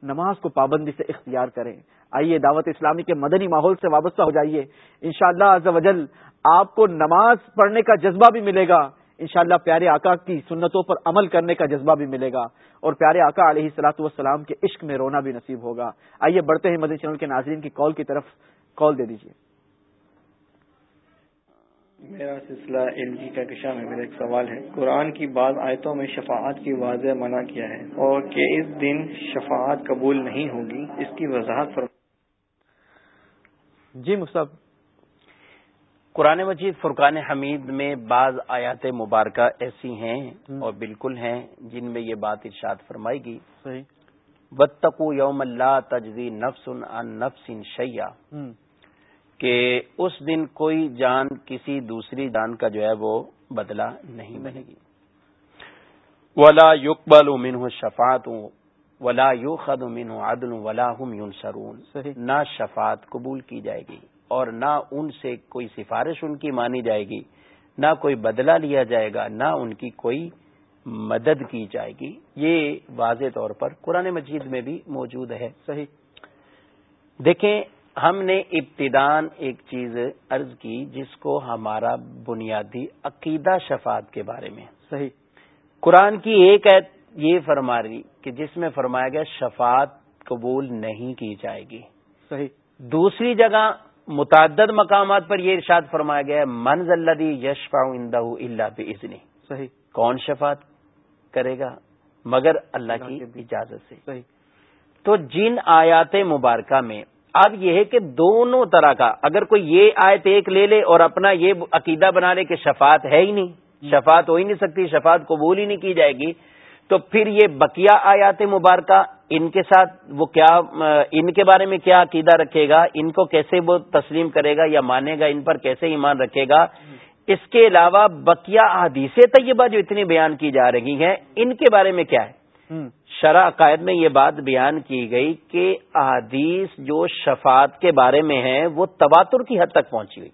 نماز کو پابندی سے اختیار کریں۔ آئیے دعوت اسلامی کے مدنی ماحول سے وابستہ ہو جائیے۔ انشاءاللہ شاء اللہ آپ کو نماز پڑھنے کا جذبہ بھی ملے گا۔ انشاءاللہ پیارے آقا کی سنتوں پر عمل کرنے کا جذبہ بھی ملے گا۔ اور پیارے آقا علیہ سلاۃ والسلام کے عشق میں رونا بھی نصیب ہوگا۔ آئیے بڑھتے ہیں مدنی چینل کے ناظرین کی کال کی طرف۔ کال دے دیجیے میرا سلسلہ ایل جی کا کشا میں میرا ایک سوال ہے۔ قرآن کی بعض آیتوں میں شفاعت کی واضح منع کیا ہے اور کہ اس دن شفاعت قبول نہیں ہوگی اس کی وضاحت پر جی مصب قرآن مجید فرقان حمید میں بعض آیات مبارکہ ایسی ہیں اور بالکل ہیں جن میں یہ بات ارشاد فرمائی گی بتکو یوم اللہ تجزی نفس ان نفس شیا کہ اس دن کوئی جان کسی دوسری جان کا جو ہے وہ بدلہ نہیں بنے گی۔ ولا یقبل امین ہوں شفات ہوں ولا یو خد امین ہوں عدل ولا ہم یون سرون نہ شفات قبول کی جائے گی اور نہ ان سے کوئی سفارش ان کی مانی جائے گی نہ کوئی بدلہ لیا جائے گا نہ ان کی کوئی مدد کی جائے گی۔ یہ واضح طور پر قرآن مجید میں بھی موجود ہے۔ صحیح۔ دیکھیں ہم نے ابتدان ایک چیز عرض کی جس کو ہمارا بنیادی عقیدہ شفاعت کے بارے میں۔ صحیح۔ قرآن کی ایک عید یہ فرما رہی کہ جس میں فرمایا گیا شفاعت قبول نہیں کی جائے گی۔ صحیح۔ دوسری جگہ متعدد مقامات پر یہ ارشاد فرمایا گیا منز اللہ یشفا اندہ اللہ پہ صحیح۔ کون شفاعت کرے گا؟ مگر اللہ کی اجازت سے۔ صحیح۔ تو جن آیات مبارکہ میں اب یہ ہے کہ دونوں طرح کا اگر کوئی یہ آیت ایک لے لے اور اپنا یہ عقیدہ بنا لے کہ شفاعت ہے ہی نہیں شفاعت ہو ہی نہیں سکتی شفاعت قبول ہی نہیں کی جائے گی تو پھر یہ بقیہ آیات مبارکہ ان کے ساتھ وہ کیا ان کے بارے میں کیا عقیدہ رکھے گا ان کو کیسے وہ تسلیم کرے گا یا مانے گا ان پر کیسے ایمان رکھے گا اس کے علاوہ بقیہ حدیث طیبہ جو اتنی بیان کی جا رہی ہیں ان کے بارے میں کیا ہے؟ شرح عقائد میں یہ بات بیان کی گئی کہ احادیث جو شفاعت کے بارے میں ہیں وہ تواتر کی حد تک پہنچی ہوئی۔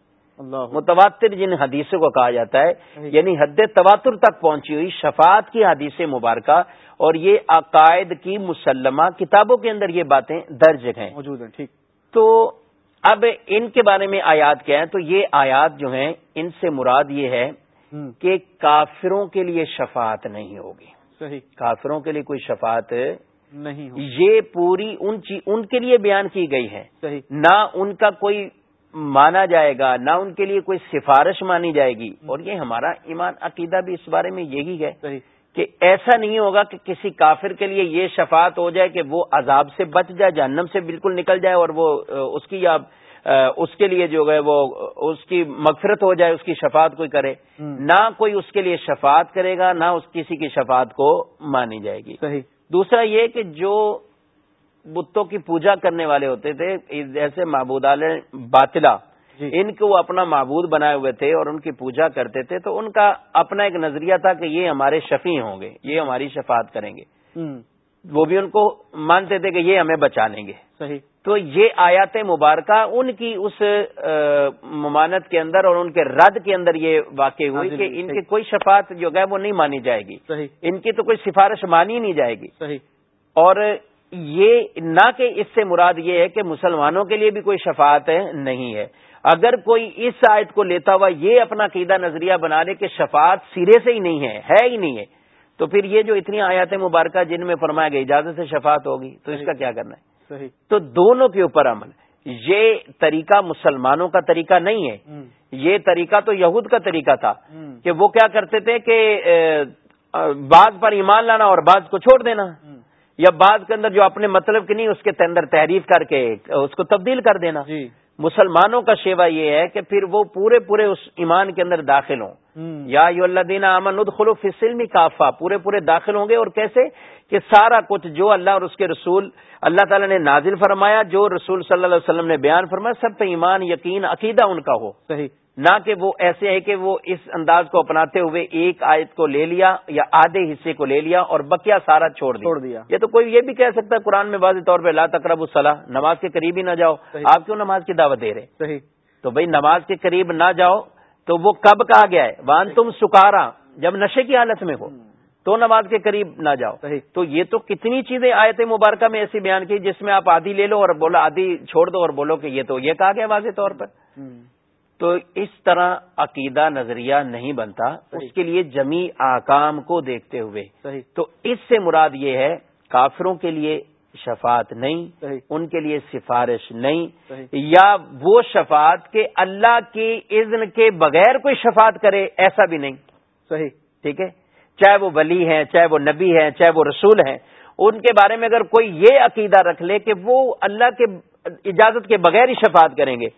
متواتر جن حدیثوں کو کہا جاتا ہے یعنی حد تواتر تک پہنچی ہوئی شفاعت کی حدیث مبارکہ اور یہ عقائد کی مسلمہ کتابوں کے اندر یہ باتیں درج ہیں۔ موجود ہیں ٹھیک۔ تو اب ان کے بارے میں آیات کیا ہیں تو یہ آیات جو ہیں ان سے مراد یہ ہے کہ کافروں کے لیے شفاعت نہیں ہوگی۔ صحیح. کافروں کے لیے کوئی شفاعت نہیں یہ پوری ان ان کے لیے بیان کی گئی ہے. صحیح. نہ ان کا کوئی مانا جائے گا نہ ان کے لیے کوئی سفارش مانی جائے گی. اور یہ ہمارا ایمان عقیدہ بھی اس بارے میں یہی ہے صحیح. کہ ایسا نہیں ہوگا کہ کسی کافر کے لیے یہ شفاعت ہو جائے کہ وہ عذاب سے بچ جائے جہنم سے بالکل نکل جائے اور وہ اس کی یا اس کے لیے جو ہے وہ اس کی مغفرت ہو جائے اس کی شفاعت کوئی کرے نہ کوئی اس کے لیے شفاعت کرے گا نہ اس کسی کی شفاعت کو مانی جائے گی۔ صحیح۔ دوسرا یہ کہ جو بتوں کی پوجا کرنے والے ہوتے تھے جیسے معبود باطلا جی۔ ان کو وہ اپنا معبود بنائے ہوئے تھے اور ان کی پوجا کرتے تھے تو ان کا اپنا ایک نظریہ تھا کہ یہ ہمارے شفیع ہوں گے یہ ہماری شفاعت کریں گے۔ وہ بھی ان کو مانتے تھے کہ یہ ہمیں بچا لیں گے۔ صحیح۔ تو یہ آیات مبارکہ ان کی اس ممانت کے اندر اور ان کے رد کے اندر یہ واقع ہوئی کہ ان کی کوئی شفاعت جو ہے وہ نہیں مانی جائے گی۔ صحیح۔ ان کی تو کوئی سفارش مانی نہیں جائے گی۔ صحیح۔ اور یہ نہ کہ اس سے مراد یہ ہے کہ مسلمانوں کے لیے بھی کوئی شفاعت نہیں ہے۔ اگر کوئی اس آیت کو لیتا ہوا یہ اپنا قیدہ نظریہ بنا لے کہ شفاعت سرے سے ہی نہیں ہے ہے ہی نہیں ہے تو پھر یہ جو اتنی آیات مبارکہ جن میں فرمایا گیا اجازت سے شفاعت ہوگی تو اس کا کیا کرنا ہے؟ صحیح. تو دونوں کے اوپر عمل. یہ طریقہ مسلمانوں کا طریقہ نہیں ہے. یہ طریقہ تو یہود کا طریقہ تھا کہ وہ کیا کرتے تھے کہ بعض پر ایمان لانا اور بعض کو چھوڑ دینا. یا بعض کے اندر جو اپنے مطلب کی نہیں اس کے اندر تحریف کر کے اس کو تبدیل کر دینا. جی. مسلمانوں کا شیوا یہ ہے کہ پھر وہ پورے پورے اس ایمان کے اندر داخل ہوں. یا یو اللہ دینا امن ادخلو فسلم کافا پورے پورے داخل ہوں گے اور کیسے؟ کہ سارا کچھ جو اللہ اور اس کے رسول اللہ تعالیٰ نے نازل فرمایا جو رسول صلی اللہ علیہ وسلم نے بیان فرمایا سب پہ ایمان یقین عقیدہ ان کا ہو۔ صحیح۔ نہ کہ وہ ایسے ہے کہ وہ اس انداز کو اپناتے ہوئے ایک آیت کو لے لیا یا آدھے حصے کو لے لیا اور بکیا سارا چھوڑ دیا۔ چھوڑ دیا۔ یہ تو کوئی یہ بھی کہہ سکتا ہے قرآن میں واضح طور پہ لا تقرب الصلاح نماز کے قریب ہی نہ جاؤ۔ آپ کیوں نماز کی دعوت دے رہے صحیح۔ تو بھائی نماز کے قریب نہ جاؤ تو وہ کب کہا گیا ہے؟ وان تم سکارا جب نشے کی حالت میں ہو۔ تو نماز کے قریب نہ جاؤ۔ صحیح۔ تو یہ تو کتنی چیزیں آیت مبارکہ میں ایسی بیان کی جس میں آپ آدھی لے لو اور بولو آدھی چھوڑ دو اور بولو کہ یہ تو یہ کہا گیا واضح طور پر۔ تو اس طرح عقیدہ نظریہ نہیں بنتا۔ اس کے لیے جمی آکام کو دیکھتے ہوئے۔ صحیح۔ تو اس سے مراد یہ ہے کافروں کے لیے شفاعت نہیں صحیح۔ ان کے لیے سفارش نہیں۔ صحیح۔ یا وہ شفاعت کے اللہ کی اذن کے بغیر کوئی شفاعت کرے ایسا بھی نہیں۔ صحیح۔ ٹھیک ہے؟ چاہے وہ ولی ہیں چاہے وہ نبی ہیں چاہے وہ رسول ہیں ان کے بارے میں اگر کوئی یہ عقیدہ رکھ لے کہ وہ اللہ کے اجازت کے بغیر ہی شفاعت کریں گے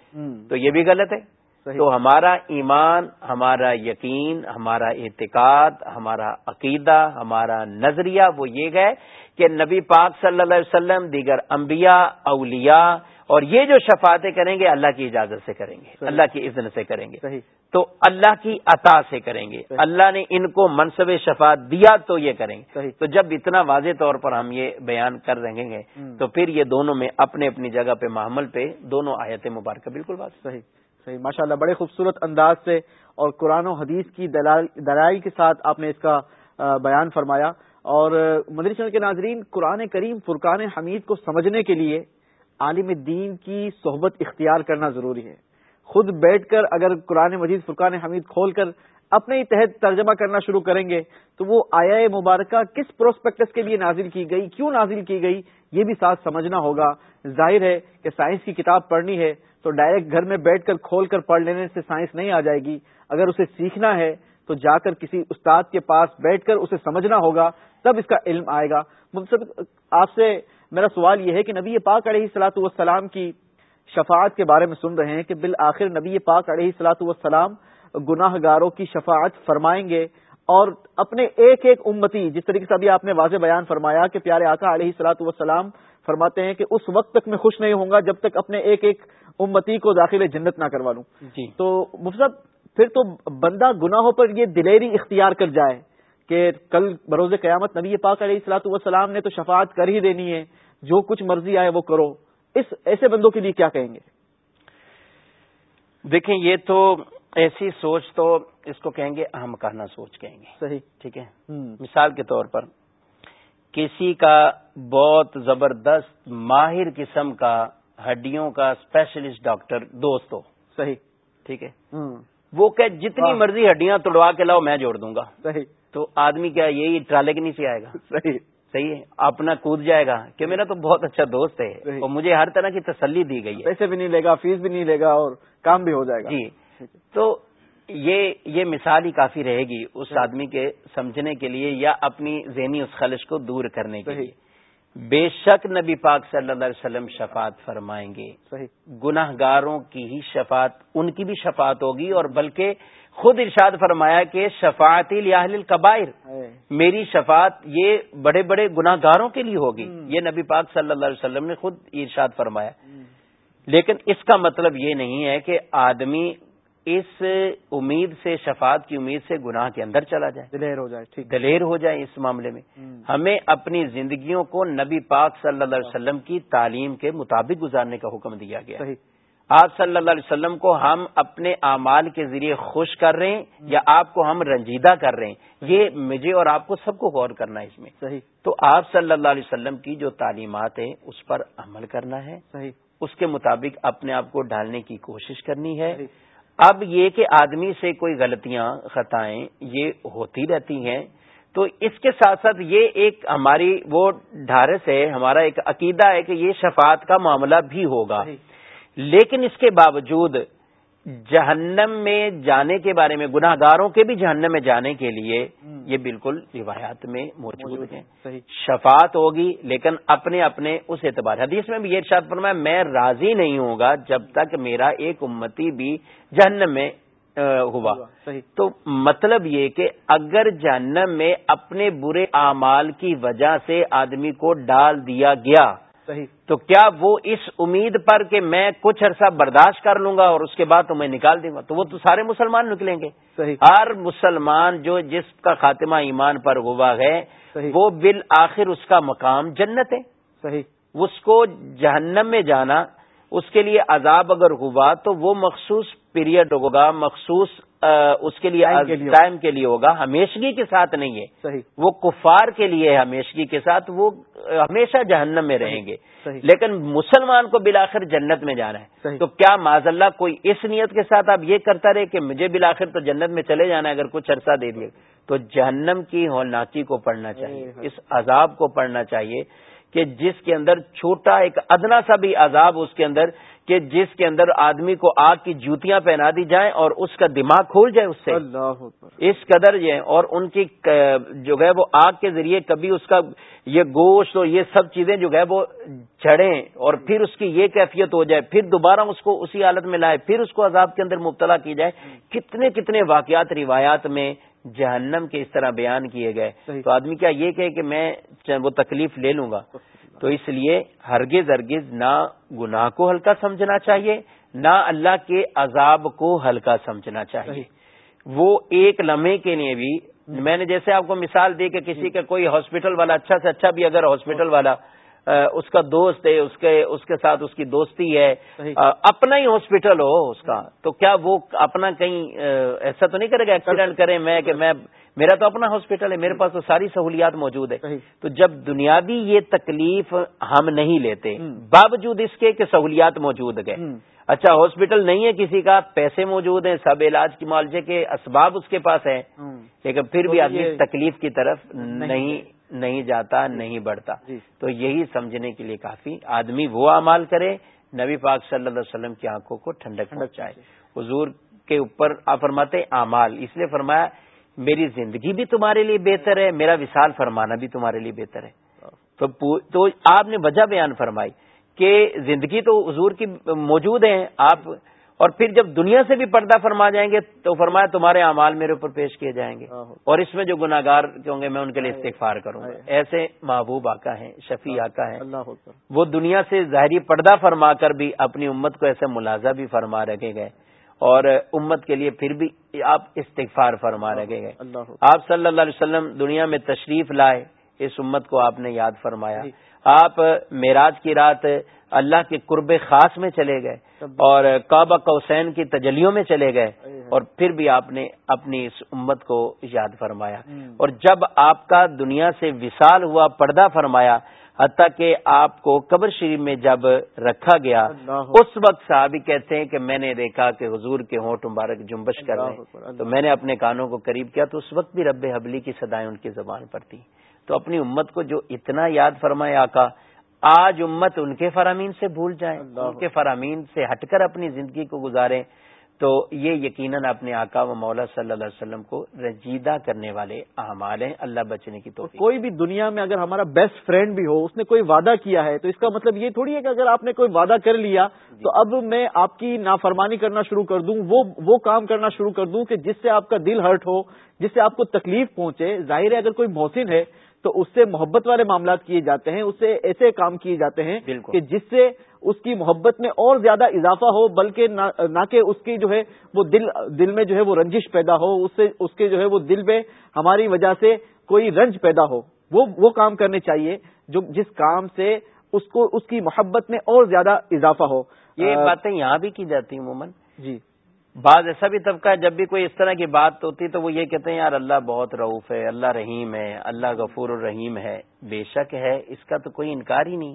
تو یہ بھی غلط ہے۔ تو ہمارا ایمان ہمارا یقین ہمارا اعتقاد ہمارا عقیدہ ہمارا نظریہ وہ یہ ہے کہ نبی پاک صلی اللہ علیہ وسلم دیگر انبیاء اولیاء اور یہ جو شفاعتیں کریں گے اللہ کی اجازت سے کریں گے. اللہ کی اذن سے کریں گے صحیح تو اللہ کی عطا سے کریں گے. اللہ نے ان کو منصب شفاعت دیا تو یہ کریں گے. تو جب اتنا واضح طور پر ہم یہ بیان کر رہیں گے. تو پھر یہ دونوں میں اپنے اپنی جگہ پہ معمل پہ دونوں آیت مبارکہ بالکل بات صحیح صحیح ماشاء اللہ بڑے خوبصورت انداز سے اور قرآن و حدیث کی دلائل کے ساتھ آپ نے اس کا بیان فرمایا اور چند کے ناظرین قرآن کریم فرقان حمید کو سمجھنے کے لیے عالم دین کی صحبت اختیار کرنا ضروری ہے۔ خود بیٹھ کر اگر قرآن مجید، فرقان حمید کھول کر اپنے ہی تحت ترجمہ کرنا شروع کریں گے، تو وہ آیا مبارکہ کس پروسپیکٹس کے لیے نازل کی گئی، کیوں نازل کی گئی، یہ بھی ساتھ سمجھنا ہوگا۔ ظاہر ہے کہ سائنس کی کتاب پڑھنی ہے تو ڈائریکٹ گھر میں بیٹھ کر کھول کر پڑھ لینے سے سائنس نہیں آ جائے گی۔ اگر اسے سیکھنا ہے تو جا کر کسی استاد کے پاس بیٹھ کر اسے سمجھنا ہوگا، تب اس کا علم آئے گا۔ آپ سے میرا سوال یہ ہے کہ نبی پاک علیہ سلاۃ والسلام کی شفاعت کے بارے میں سن رہے ہیں کہ بالآخر نبی پاک علیہ سلاۃ والسلام گناہ گاروں کی شفاعت فرمائیں گے اور اپنے ایک ایک امتی جس طریقے سے ابھی آپ نے واضح بیان فرمایا کہ پیارے آقا علیہ سلاۃ والسلام فرماتے ہیں کہ اس وقت تک میں خوش نہیں ہوں گا جب تک اپنے ایک ایک امتی کو داخل جنت نہ کروا لوں۔ جی۔ تو مفصد پھر تو بندہ گناہوں پر یہ دلیری اختیار کر جائے۔ کہ کل بروز قیامت نبی پاک علیہ السلاۃ والسلام نے تو شفاعت کر ہی دینی ہے جو کچھ مرضی آئے وہ کرو۔ اس ایسے بندوں کے لیے کیا کہیں گے؟ دیکھیں یہ تو ایسی سوچ تو اس کو کہیں گے اہم کہنا سوچ کہیں گے۔ صحیح۔ ٹھیک ہے؟ مثال کے طور پر کسی کا بہت زبردست ماہر قسم کا ہڈیوں کا اسپیشلسٹ ڈاکٹر دوست ہو۔ صحیح۔ ٹھیک ہے؟ وہ کہ جتنی مرضی ہڈیاں توڑوا کے لاؤ میں جوڑ دوں گا۔ صحیح۔ تو آدمی کیا یہی ٹرالے کے نیچے آئے گا؟ صحیح۔ صحیح ہے؟ اپنا کود جائے گا۔ کہ میرا تو بہت اچھا دوست ہے اور مجھے ہر طرح کی تسلی دی گئی ہے۔ پیسے بھی نہیں لے گا فیس بھی نہیں لے گا اور کام بھی ہو جائے گا۔ جی۔ تو یہ یہ مثال ہی کافی رہے گی اس آدمی کے سمجھنے کے لیے یا اپنی ذہنی اس خلش کو دور کرنے کے لیے۔ بے شک نبی پاک صلی اللہ علیہ وسلم شفاعت فرمائیں گے۔ صحیح۔ گناہ گاروں کی ہی شفاعت ان کی بھی شفاعت ہوگی اور بلکہ خود ارشاد فرمایا کہ شفاعتی لیاہل القبائر۔ میری شفاعت یہ بڑے بڑے گناہ گاروں کے لیے ہوگی۔ یہ نبی پاک صلی اللہ علیہ وسلم نے خود ارشاد فرمایا۔ لیکن اس کا مطلب یہ نہیں ہے کہ آدمی اس امید سے شفاعت کی امید سے گناہ کے اندر چلا جائے۔ دلیر ہو جائے ٹھیک۔ دلیر ہو جائے اس معاملے میں۔ ہمیں اپنی زندگیوں کو نبی پاک صلی اللہ علیہ وسلم کی تعلیم کے مطابق گزارنے کا حکم دیا گیا۔ صحیح۔ آپ صلی اللہ علیہ وسلم کو ہم اپنے اعمال کے ذریعے خوش کر رہے ہیں یا آپ کو ہم رنجیدہ کر رہے ہیں؟ یہ مجھے اور آپ کو سب کو غور کرنا ہے اس میں۔ صحیح۔ تو آپ صلی اللہ علیہ وسلم کی جو تعلیمات ہیں اس پر عمل کرنا ہے۔ صحیح۔ اس کے مطابق اپنے آپ کو ڈالنے کی کوشش کرنی ہے۔ اب یہ کہ آدمی سے کوئی غلطیاں خطائیں یہ ہوتی رہتی ہیں تو اس کے ساتھ ساتھ یہ ایک ہماری وہ ڈھارس ہے ہمارا ایک عقیدہ ہے کہ یہ شفاعت کا معاملہ بھی ہوگا۔ لیکن اس کے باوجود جہنم میں جانے کے بارے میں گناہ گاروں کے بھی جہنم میں جانے کے لیے یہ بالکل روایات میں موجود ہیں۔ شفاعت ہوگی لیکن اپنے اپنے اس اعتبار حدیث میں بھی یہ ارشاد فرمایا میں راضی نہیں ہوں گا جب تک میرا ایک امتی بھی جہنم میں ہوا۔ تو مطلب یہ کہ اگر جہنم میں اپنے برے اعمال کی وجہ سے آدمی کو ڈال دیا گیا صحیح۔ تو کیا وہ اس امید پر کہ میں کچھ عرصہ برداشت کر لوں گا اور اس کے بعد تو میں نکال دوں گا؟ تو وہ تو سارے مسلمان نکلیں گے۔ صحیح۔ ہر مسلمان جو جس کا خاتمہ ایمان پر ہوا ہے وہ بالآخر اس کا مقام جنت ہے۔ صحیح۔ اس کو جہنم میں جانا اس کے لیے عذاب اگر ہوا تو وہ مخصوص پیریڈ ہوگا مخصوص اس کے لیے ٹائم کے لیے ہوگا ہمیشگی کے ساتھ نہیں ہے۔ صحیح۔ وہ کفار کے لیے ہے ہمیشگی کے ساتھ وہ ہمیشہ جہنم میں رہیں گے۔ لیکن مسلمان کو بلاخر جنت میں جانا ہے۔ تو کیا معذ اللہ کوئی اس نیت کے ساتھ آپ یہ کرتا رہے کہ مجھے بلاخر تو جنت میں چلے جانا ہے اگر کچھ عرصہ دے دیے تو جہنم کی ہولناچی کو پڑھنا چاہیے اس عذاب کو پڑھنا چاہیے کہ جس کے اندر چھوٹا ایک ادنا سا بھی عذاب اس کے اندر کہ جس کے اندر آدمی کو آگ کی جوتیاں پہنا دی جائیں اور اس کا دماغ کھول جائے اس سے۔ اس قدر یہ اور ان کی جو ہے وہ آگ کے ذریعے کبھی اس کا یہ گوشت اور یہ سب چیزیں جو ہے وہ چڑھیں اور پھر اس کی یہ کیفیت ہو جائے پھر دوبارہ اس کو اسی حالت میں لائے پھر اس کو عذاب کے اندر مبتلا کی جائے۔ کتنے کتنے واقعات روایات میں جہنم کے اس طرح بیان کیے گئے۔ تو آدمی کیا یہ کہ میں وہ تکلیف لے لوں گا؟ تو اس لیے ہرگز ہرگز نہ گناہ کو ہلکا سمجھنا چاہیے نہ اللہ کے عذاب کو ہلکا سمجھنا چاہیے۔ وہ ایک لمحے کے لیے بھی میں نے جیسے آپ کو مثال دی کہ کسی کا کوئی ہاسپٹل والا اچھا سے اچھا بھی اگر ہاسپٹل والا اس کا دوست ہے اس کے اس کے ساتھ اس کی دوستی ہے اپنا ہی ہاسپٹل ہو اس کا تو کیا وہ اپنا کہیں ایسا تو نہیں کرے گا ایکسیڈنٹ کرے میں کہ میں میرا تو اپنا ہاسپٹل ہے میرے پاس تو ساری سہولیات موجود ہے تو جب دنیاوی یہ تکلیف ہم نہیں لیتے باوجود اس کے کہ سہولیات موجود گئے۔ اچھا ہاسپٹل نہیں ہے کسی کا پیسے موجود ہیں سب علاج کی معالجے کے اسباب اس کے پاس ہیں۔ لیکن پھر بھی آدمی تکلیف کی طرف نہیں نہیں جاتا۔ نہیں بڑھتا۔ جی۔ تو یہی سمجھنے کے لیے کافی آدمی وہ اعمال کرے نبی پاک صلی اللہ علیہ وسلم کی آنکھوں کو ٹھنڈک پہنچائے۔ حضور کے اوپر آپ فرماتے اعمال۔ اس لیے فرمایا میری زندگی بھی تمہارے لیے بہتر ہے میرا وصال فرمانا بھی تمہارے لیے بہتر ہے۔ تو آپ نے وجہ بیان فرمائی کہ زندگی تو حضور کی موجود ہے آپ اور پھر جب دنیا سے بھی پردہ فرما جائیں گے تو فرمایا تمہارے اعمال میرے اوپر پیش کیے جائیں گے۔ اور اس میں جو گناگار ہوں گے میں ان کے لیے استغفار کروں گا۔ ایسے محبوب آقا ہیں شفیع آقا ہیں۔ وہ دنیا سے ظاہری پردہ فرما کر بھی اپنی امت کو ایسے ملازہ بھی فرما رکھے گئے۔ اور امت کے لیے پھر بھی آپ استغفار فرما رکھے گئے آپ صلی اللہ علیہ وسلم دنیا میں تشریف لائے اس امت کو آپ نے یاد فرمایا۔ جی۔ آپ معراج کی رات اللہ کے قرب خاص میں چلے گئے اور کعبہ کوسین کی تجلیوں میں چلے گئے اور پھر بھی آپ نے اپنی اس امت کو یاد فرمایا۔ اور جب آپ کا دنیا سے وصال ہوا پردہ فرمایا حتیٰ کہ آپ کو قبر شریف میں جب رکھا گیا اس وقت صحابی کہتے ہیں کہ میں نے دیکھا کہ حضور کے ہونٹ مبارک جنبش کر رہے تو میں نے اپنے کانوں کو قریب کیا تو اس وقت بھی رب حبلی کی سدائیں ان کی زبان پر تھی تو اپنی امت کو جو اتنا یاد فرمائے آقا آج امت ان کے فرامین سے بھول جائیں ان کے فرامین سے ہٹ کر اپنی زندگی کو گزاریں۔ تو یہ یقیناً اپنے آقا و مولا صلی اللہ علیہ وسلم کو رجیدہ کرنے والے اعمال ہیں اللہ بچنے کی تو کوئی بھی دنیا میں اگر ہمارا بیسٹ فرینڈ بھی ہو اس نے کوئی وعدہ کیا ہے تو اس کا مطلب یہ تھوڑی ہے کہ اگر آپ نے کوئی وعدہ کر لیا تو اب میں آپ کی نافرمانی کرنا شروع کر دوں وہ وہ کام کرنا شروع کر دوں کہ جس سے آپ کا دل ہرٹ ہو جس سے آپ کو تکلیف پہنچے ظاہر ہے اگر کوئی محسن ہے تو اس سے محبت والے معاملات کیے جاتے ہیں اس سے ایسے کام کیے جاتے ہیں کہ جس سے اس کی محبت میں اور زیادہ اضافہ ہو بلکہ نہ کہ اس کی جو ہے وہ دل دل میں جو ہے وہ رنجش پیدا ہو اس سے اس کے جو ہے وہ دل میں ہماری وجہ سے کوئی رنج پیدا ہو وہ وہ کام کرنے چاہیے جو جس کام سے اس کو اس کی محبت میں اور زیادہ اضافہ ہو۔ یہ باتیں یہاں بھی کی جاتی ہیں عموماً۔ جی۔ بعض ایسا بھی طبقہ ہے جب بھی کوئی اس طرح کی بات ہوتی تو وہ یہ کہتے ہیں یار اللہ بہت رعوف ہے اللہ رحیم ہے اللہ غفور الرحیم ہے۔ بے شک ہے اس کا تو کوئی انکار ہی نہیں۔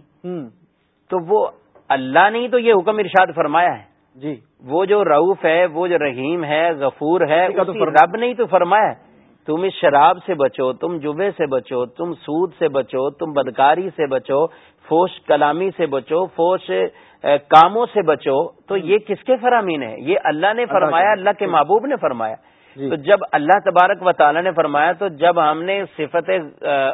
تو وہ اللہ نے تو یہ حکم ارشاد فرمایا ہے۔ جی۔ وہ جو رعوف ہے وہ جو رحیم ہے غفور ہے رب نے تو فرمایا ہے۔ تم اس شراب سے بچو تم جبے سے بچو تم سود سے بچو تم بدکاری سے بچو فوش کلامی سے بچو فوش کاموں سے بچو تو یہ کس کے فرامین ہے یہ اللہ نے فرمایا اللہ کے محبوب نے فرمایا۔ جی۔ تو جب اللہ تبارک و تعالی نے فرمایا تو جب ہم نے صفت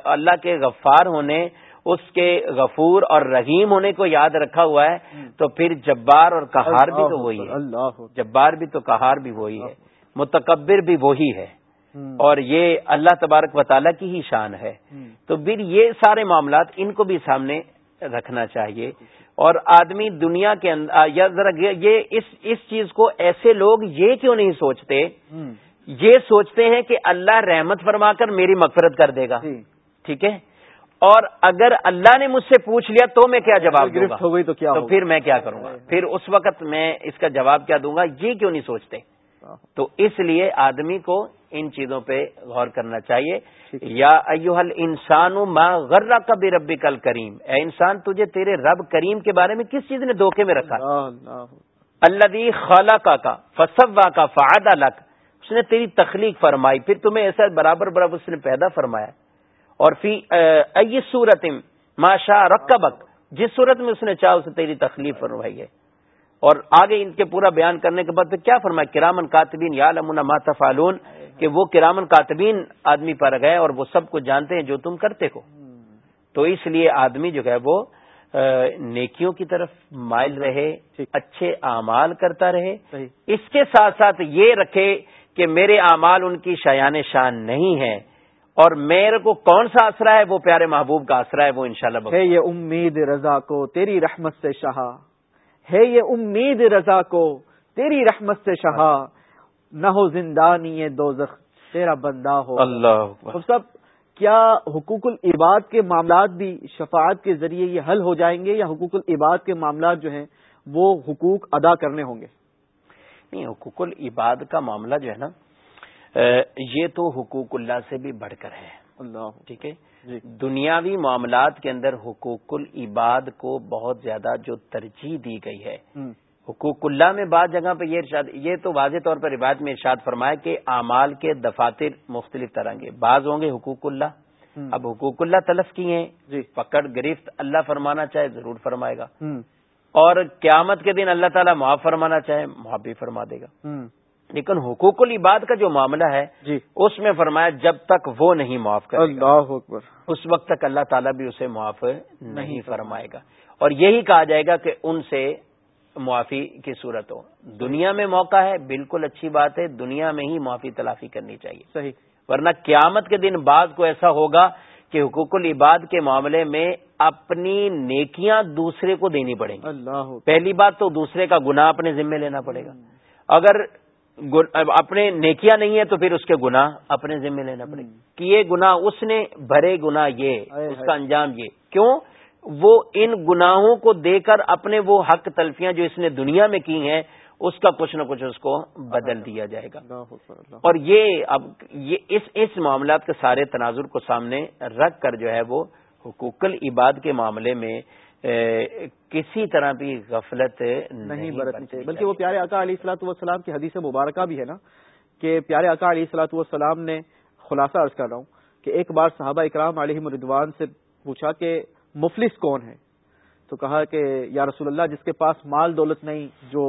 اللہ کے غفار ہونے اس کے غفور اور رحیم ہونے کو یاد رکھا ہوا ہے تو پھر جبار اور کہار بھی تو وہی ہے۔ جبار بھی تو کہار بھی وہی ہے۔ متکبر بھی وہی ہے۔ اور یہ اللہ تبارک و تعالیٰ کی ہی شان ہے۔ تو پھر یہ سارے معاملات ان کو بھی سامنے رکھنا چاہیے۔ اور آدمی دنیا کے اندر یا ذرا یہ اس اس چیز کو ایسے لوگ یہ کیوں نہیں سوچتے؟ یہ سوچتے ہیں کہ اللہ رحمت فرما کر میری مغفرت کر دے گا۔ جی۔ ٹھیک ہے؟ اور اگر اللہ نے مجھ سے پوچھ لیا تو میں کیا جواب دوں گا؟ ہو گئی تو کیا تو پھر میں کیا کروں گا؟ پھر اس وقت میں اس کا جواب کیا دوں گا؟ یہ کیوں نہیں سوچتے؟ تو اس لیے آدمی کو ان چیزوں پہ غور کرنا چاہیے۔ یا ایوہل انسان ما غرہ کا بھی ربی کل کریم اے انسان تجھے تیرے رب کریم کے بارے میں کس چیز نے دھوکے میں رکھا؟ اللہ خالہ کا کا فصوا کا فعد الک اس نے تیری تخلیق فرمائی پھر تمہیں ایسا برابر برابر اس نے پیدا فرمایا۔ اور فی ائی صورت ماشا رقبک جس صورت میں اس نے چاہا اسے تیری تخلیق فرمائی ہے۔ اور آگے ان کے پورا بیان کرنے کے بعد کیا فرمایا؟ کرامن کاتبین یا لمنا ماتفالون کہ وہ کرامن کاتبین آدمی پر گئے اور وہ سب کو جانتے ہیں جو تم کرتے ہو۔ تو اس لیے آدمی جو ہے وہ نیکیوں کی طرف مائل رہے اچھے اعمال کرتا رہے۔ اس کے ساتھ ساتھ یہ رکھے کہ میرے اعمال ان کی شایان شان نہیں ہے اور میرے کو کون سا آسرا ہے؟ وہ پیارے محبوب کا آسرا ہے وہ انشاءاللہ ہے یہ امید رضا کو تیری رحمت سے شہا ہے یہ امید رضا کو تیری رحمت سے شہا نہ ہو زندانی دو تیرا بندہ ہو۔ اللہ سب کیا حقوق العباد کے معاملات بھی شفاعت کے ذریعے یہ حل ہو جائیں گے یا حقوق العباد کے معاملات جو ہیں وہ حقوق ادا کرنے ہوں گے؟ نہیں حقوق العباد کا معاملہ جو ہے نا یہ تو حقوق اللہ سے بھی بڑھ کر ہے۔ اللہ۔ ٹھیک ہے؟ جی۔ دنیاوی معاملات کے اندر حقوق العباد کو بہت زیادہ جو ترجیح دی گئی ہے حقوق اللہ میں بعض جگہ پہ یہ ارشاد یہ تو واضح طور پر روایت میں ارشاد فرمایا کہ اعمال کے دفاتر مختلف طرح کے بعض ہوں گے حقوق اللہ اب حقوق اللہ تلف کی ہیں۔ جی۔ پکڑ گرفت اللہ فرمانا چاہے ضرور فرمائے گا۔ اور قیامت کے دن اللہ تعالیٰ معاف فرمانا چاہے معاف بھی فرما دے گا۔ لیکن حقوق العباد کا جو معاملہ ہے جی۔ اس میں فرمایا جب تک وہ نہیں معاف کرے اس وقت تک اللہ تعالیٰ بھی اسے معاف نہیں فرمائے گا۔ اور یہی کہا جائے گا کہ ان سے معافی کی صورت ہو۔ دنیا میں موقع ہے بالکل اچھی بات ہے دنیا میں ہی معافی تلافی کرنی چاہیے۔ صحیح۔ ورنہ قیامت کے دن بعض کو ایسا ہوگا کہ حقوق العباد کے معاملے میں اپنی نیکیاں دوسرے کو دینی پڑیں گی۔ اللہ۔ پہلی بات تو دوسرے کا گناہ اپنے ذمے لینا پڑے گا۔ اگر اپنے نیکیاں نہیں ہے تو پھر اس کے گناہ اپنے ذمے لینا پڑے گا۔ کہ یہ گناہ اس نے بھرے گناہ یہ اس کا انجام یہ۔ کیوں؟ وہ ان گناہوں کو دے کر اپنے وہ حق تلفیاں جو اس نے دنیا میں کی ہیں اس کا کچھ نہ کچھ اس کو بدل دیا جائے گا۔ اور یہ اب یہ اس اس معاملات کے سارے تناظر کو سامنے رکھ کر جو ہے وہ حقوق العباد کے معاملے میں کسی طرح بھی غفلت نہیں برتنی چاہیے۔ بلکہ وہ پیارے آقا علیہ السلاۃ والسلام کی حدیث مبارکہ بھی ہے نا کہ پیارے آقا علیہ السلاۃ والسلام نے خلاصہ عرض کر رہا ہوں کہ ایک بار صحابہ اکرام علیہ مردوان سے پوچھا کہ مفلس کون ہے تو کہا کہ یا رسول اللہ، جس کے پاس مال دولت نہیں، جو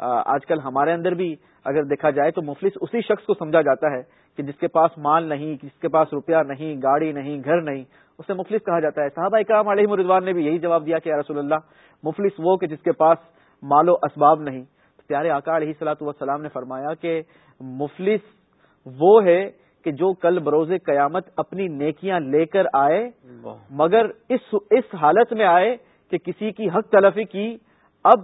آج کل ہمارے اندر بھی اگر دیکھا جائے تو مفلس اسی شخص کو سمجھا جاتا ہے کہ جس کے پاس مال نہیں، جس کے پاس روپیہ نہیں، گاڑی نہیں، گھر نہیں، اسے مفلس کہا جاتا ہے۔ صحابہ اکرام علیہ مردوان نے بھی یہی جواب دیا کہ یا رسول اللہ، مفلس وہ کہ جس کے پاس مال و اسباب نہیں۔ تو پیارے آقا علیہ سلاۃ والسلام نے فرمایا کہ مفلس وہ ہے کہ جو کل بروز قیامت اپنی نیکیاں لے کر آئے مگر اس اس حالت میں آئے کہ کسی کی حق تلفی کی اب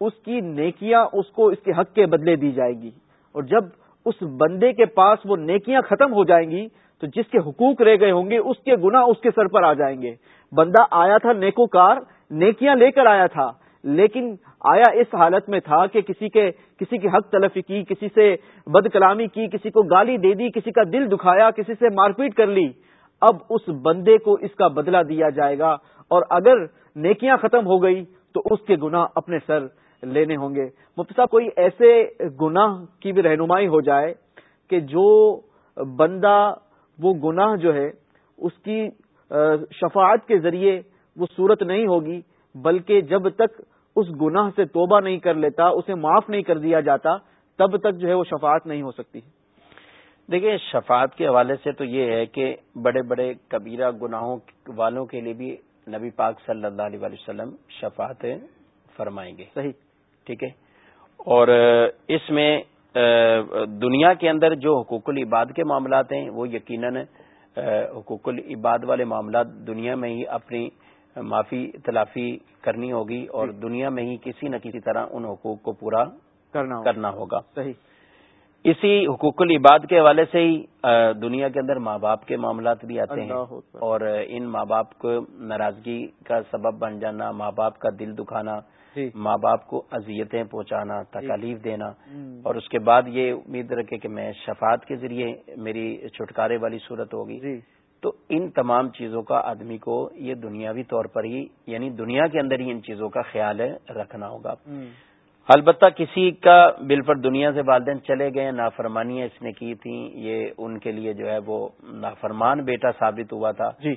اس کی نیکیاں اس کو اس کے حق کے بدلے دی جائے گی۔ اور جب اس بندے کے پاس وہ نیکیاں ختم ہو جائیں گی تو جس کے حقوق رہ گئے ہوں گے اس کے گنا اس کے سر پر آ جائیں گے۔ بندہ آیا تھا نیکو کار نیکیاں لے کر آیا تھا لیکن آیا اس حالت میں تھا کہ کسی کے کسی کی حق تلفی کی، کسی سے بد کلامی کی، کسی کو گالی دے دی، کسی کا دل دکھایا، کسی سے مار پیٹ کر لی؟ اب اس بندے کو اس کا بدلہ دیا جائے گا اور اگر نیکیاں ختم ہو گئی تو اس کے گنا اپنے سر لینے ہوں گے۔ مفتی صاحب، کوئی ایسے گناہ کی بھی رہنمائی ہو جائے کہ جو بندہ وہ گناہ جو ہے، اس کی شفاعت کے ذریعے وہ صورت نہیں ہوگی، بلکہ جب تک اس گناہ سے توبہ نہیں کر لیتا اسے معاف نہیں کر دیا جاتا تب تک جو ہے وہ شفاعت نہیں ہو سکتی۔ دیکھیے شفاعت کے حوالے سے تو یہ ہے کہ بڑے بڑے کبیرہ گناہوں والوں کے لیے بھی نبی پاک صلی اللہ علیہ وسلم شفاعت فرمائیں گے۔ صحیح۔ ٹھیک ہے؟ اور اس میں دنیا کے اندر جو حقوق العباد کے معاملات ہیں وہ یقیناً حقوق العباد والے معاملات دنیا میں ہی اپنی معافی تلافی کرنی ہوگی اور دنیا میں ہی کسی نہ کسی طرح ان حقوق کو پورا کرنا کرنا ہوگا۔ صحیح۔ اسی حقوق العباد کے حوالے سے ہی دنیا کے اندر ماں باپ کے معاملات بھی آتے ہیں اور ان ماں باپ کو ناراضگی کا سبب بن جانا ماں باپ کا دل دکھانا جی۔ ماں باپ کو اذیتیں پہنچانا جی۔ تکالیف دینا۔ اور اس کے بعد یہ امید رکھے کہ میں شفاعت کے ذریعے میری چھٹکارے والی صورت ہوگی۔ جی۔ تو ان تمام چیزوں کا آدمی کو یہ دنیاوی طور پر ہی یعنی دنیا کے اندر ہی ان چیزوں کا خیال رکھنا ہوگا۔ البتہ کسی کا بل پر دنیا سے والدین چلے گئے نافرمانیاں اس نے کی تھیں یہ ان کے لیے جو ہے وہ نافرمان بیٹا ثابت ہوا تھا۔ جی۔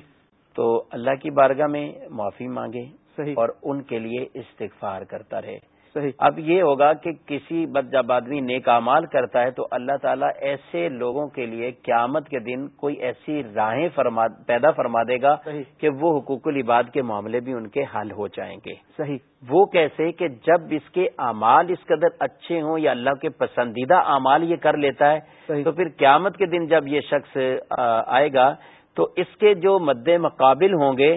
تو اللہ کی بارگاہ میں معافی مانگے صحیح۔ اور ان کے لیے استغفار کرتا رہے۔ صحیح. اب یہ ہوگا کہ کسی بد جب آدمی نیک امال کرتا ہے تو اللہ تعالیٰ ایسے لوگوں کے لیے قیامت کے دن کوئی ایسی راہیں فرما پیدا فرما دے گا کہ وہ حقوق العباد کے معاملے بھی ان کے حل ہو جائیں گے۔ صحیح. وہ کیسے کہ جب اس کے اعمال اس قدر اچھے ہوں یا اللہ کے پسندیدہ اعمال یہ کر لیتا ہے تو پھر قیامت کے دن جب یہ شخص آئے گا تو اس کے جو مد مقابل ہوں گے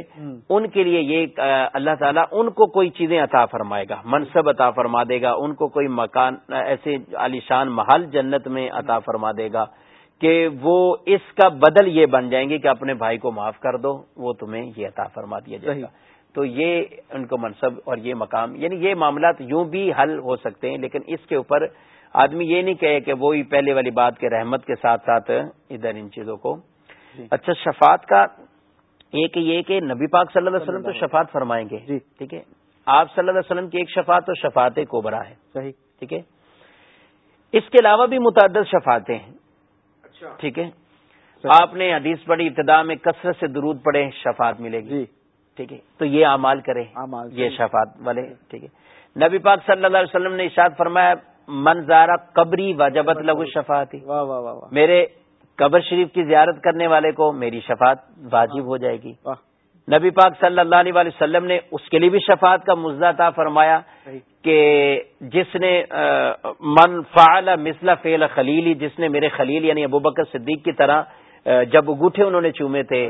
ان کے لیے یہ اللہ تعالیٰ ان کو کوئی چیزیں عطا فرمائے گا منصب عطا فرما دے گا ان کو کوئی مکان ایسے عالیشان محل جنت میں عطا فرما دے گا کہ وہ اس کا بدل یہ بن جائیں گے کہ اپنے بھائی کو معاف کر دو وہ تمہیں یہ عطا فرما دیا جائے گا تو یہ ان کو منصب اور یہ مقام یعنی یہ معاملات یوں بھی حل ہو سکتے ہیں لیکن اس کے اوپر آدمی یہ نہیں کہے کہ وہی پہلے والی بات کے رحمت کے ساتھ ساتھ ادھر ان چیزوں کو۔ اچھا شفات کا ایک یہ کہ نبی پاک صلی اللہ علیہ وسلم تو شفات فرمائیں گے جی۔ ٹھیک ہے؟ آپ صلی اللہ علیہ وسلم کی ایک شفات تو شفات کوبرا ہے صحیح۔ ٹھیک ہے؟ اس کے علاوہ بھی متعدد شفاتیں ہیں اچھا۔ ٹھیک ہے؟ آپ نے حدیث پڑھی ابتدا میں کثرت سے درود پڑے شفات ملے گی۔ جی۔ ٹھیک ہے؟ تو یہ اعمال کرے یہ شفات والے ٹھیک ہے؟ نبی پاک صلی اللہ علیہ وسلم نے اشاد فرمایا منظارہ قبری وجبت لگو شفاتی میرے قبر شریف کی زیارت کرنے والے کو میری شفاعت واجب ہو جائے گی۔ نبی پاک صلی اللہ علیہ وسلم نے اس کے لیے بھی شفاعت کا مزہ فرمایا کہ جس نے من فعل مثل فعل خلیلی جس نے میرے خلیل یعنی ابو بکر صدیق کی طرح جب گوٹھے انہوں نے چومے تھے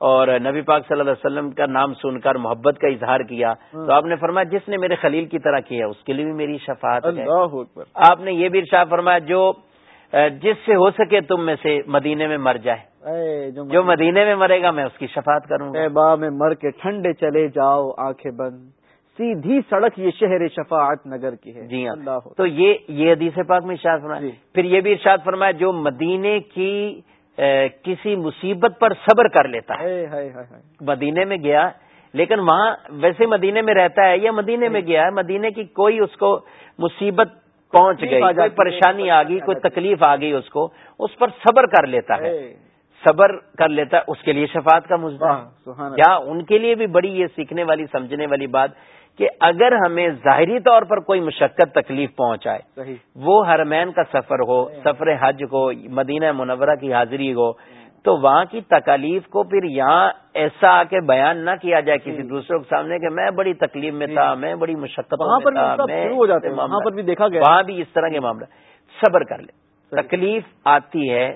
اور نبی پاک صلی اللہ علیہ وسلم کا نام سن کر محبت کا اظہار کیا تو آپ نے فرمایا جس نے میرے خلیل کی طرح کیا اس کے لیے بھی میری شفاعت ہے آپ نے یہ بھی ارشاد فرمایا جو جس سے ہو سکے تم میں سے مدینے میں مر جائے۔ جو مدینے میں مرے گا میں اس کی شفاعت کروں گا۔ میں مر کے ٹھنڈے چلے جاؤ آنکھیں بند۔ سیدھی سڑک یہ شہر شفاعت نگر کی ہے۔ جی ہاں۔ تو یہ یہ حدیث پاک میں ارشاد فرمایا۔ جی۔ پھر یہ بھی ارشاد فرمایا جو مدینے کی کسی مصیبت پر صبر کر لیتا ہے۔ مدینے میں گیا لیکن وہاں ویسے مدینے میں رہتا ہے یا مدینے میں گیا ہے مدینے کی کوئی اس کو مصیبت پہنچ گئی کوئی پریشانی آ گئی کوئی تکلیف آ گئی اس کو اس پر صبر کر لیتا ہے۔ صبر کر لیتا ہے اس کے لیے شفاعت کا مجھے کیا ان کے لیے بھی بڑی یہ سیکھنے والی سمجھنے والی بات کہ اگر ہمیں ظاہری طور پر کوئی مشقت تکلیف پہنچائے وہ ہرمین کا سفر ہو سفر حج کو مدینہ منورہ کی حاضری ہو تو وہاں کی تکالیف کو پھر یہاں ایسا آ کے بیان نہ کیا جائے کسی جی۔ دوسروں کے سامنے کہ میں بڑی تکلیف میں تھا جی۔ میں بڑی مشقت وہاں پر بھی دیکھا گیا۔ وہاں بھی اس طرح کے معاملہ۔ صبر کر لے۔ تکلیف آتی ہے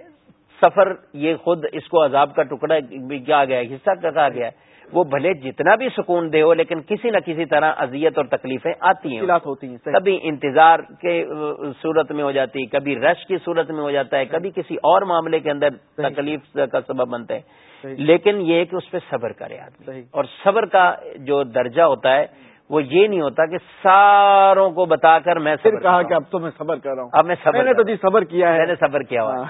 سفر یہ خود اس کو عذاب کا ٹکڑا کیا گیا حصہ کہا گیا۔ ہے وہ بھلے جتنا بھی سکون دے ہو لیکن کسی نہ کسی طرح اذیت اور تکلیفیں آتی ہیں۔ ہوتی ہیں کبھی انتظار کے صورت میں ہو جاتی کبھی رش کی صورت میں ہو جاتا ہے کبھی کسی اور معاملے کے اندر تکلیف کا سبب بنتے ہیں۔ لیکن یہ کہ اس پہ صبر کرے آدمی۔ اور صبر کا جو درجہ ہوتا ہے وہ یہ نہیں ہوتا کہ ساروں کو بتا کر میں کہا کہ اب تو میں صبر کر رہا ہوں۔ اب میں صبر نے تو جی صبر کیا ہے۔ میں نے صبر کیا ہوا۔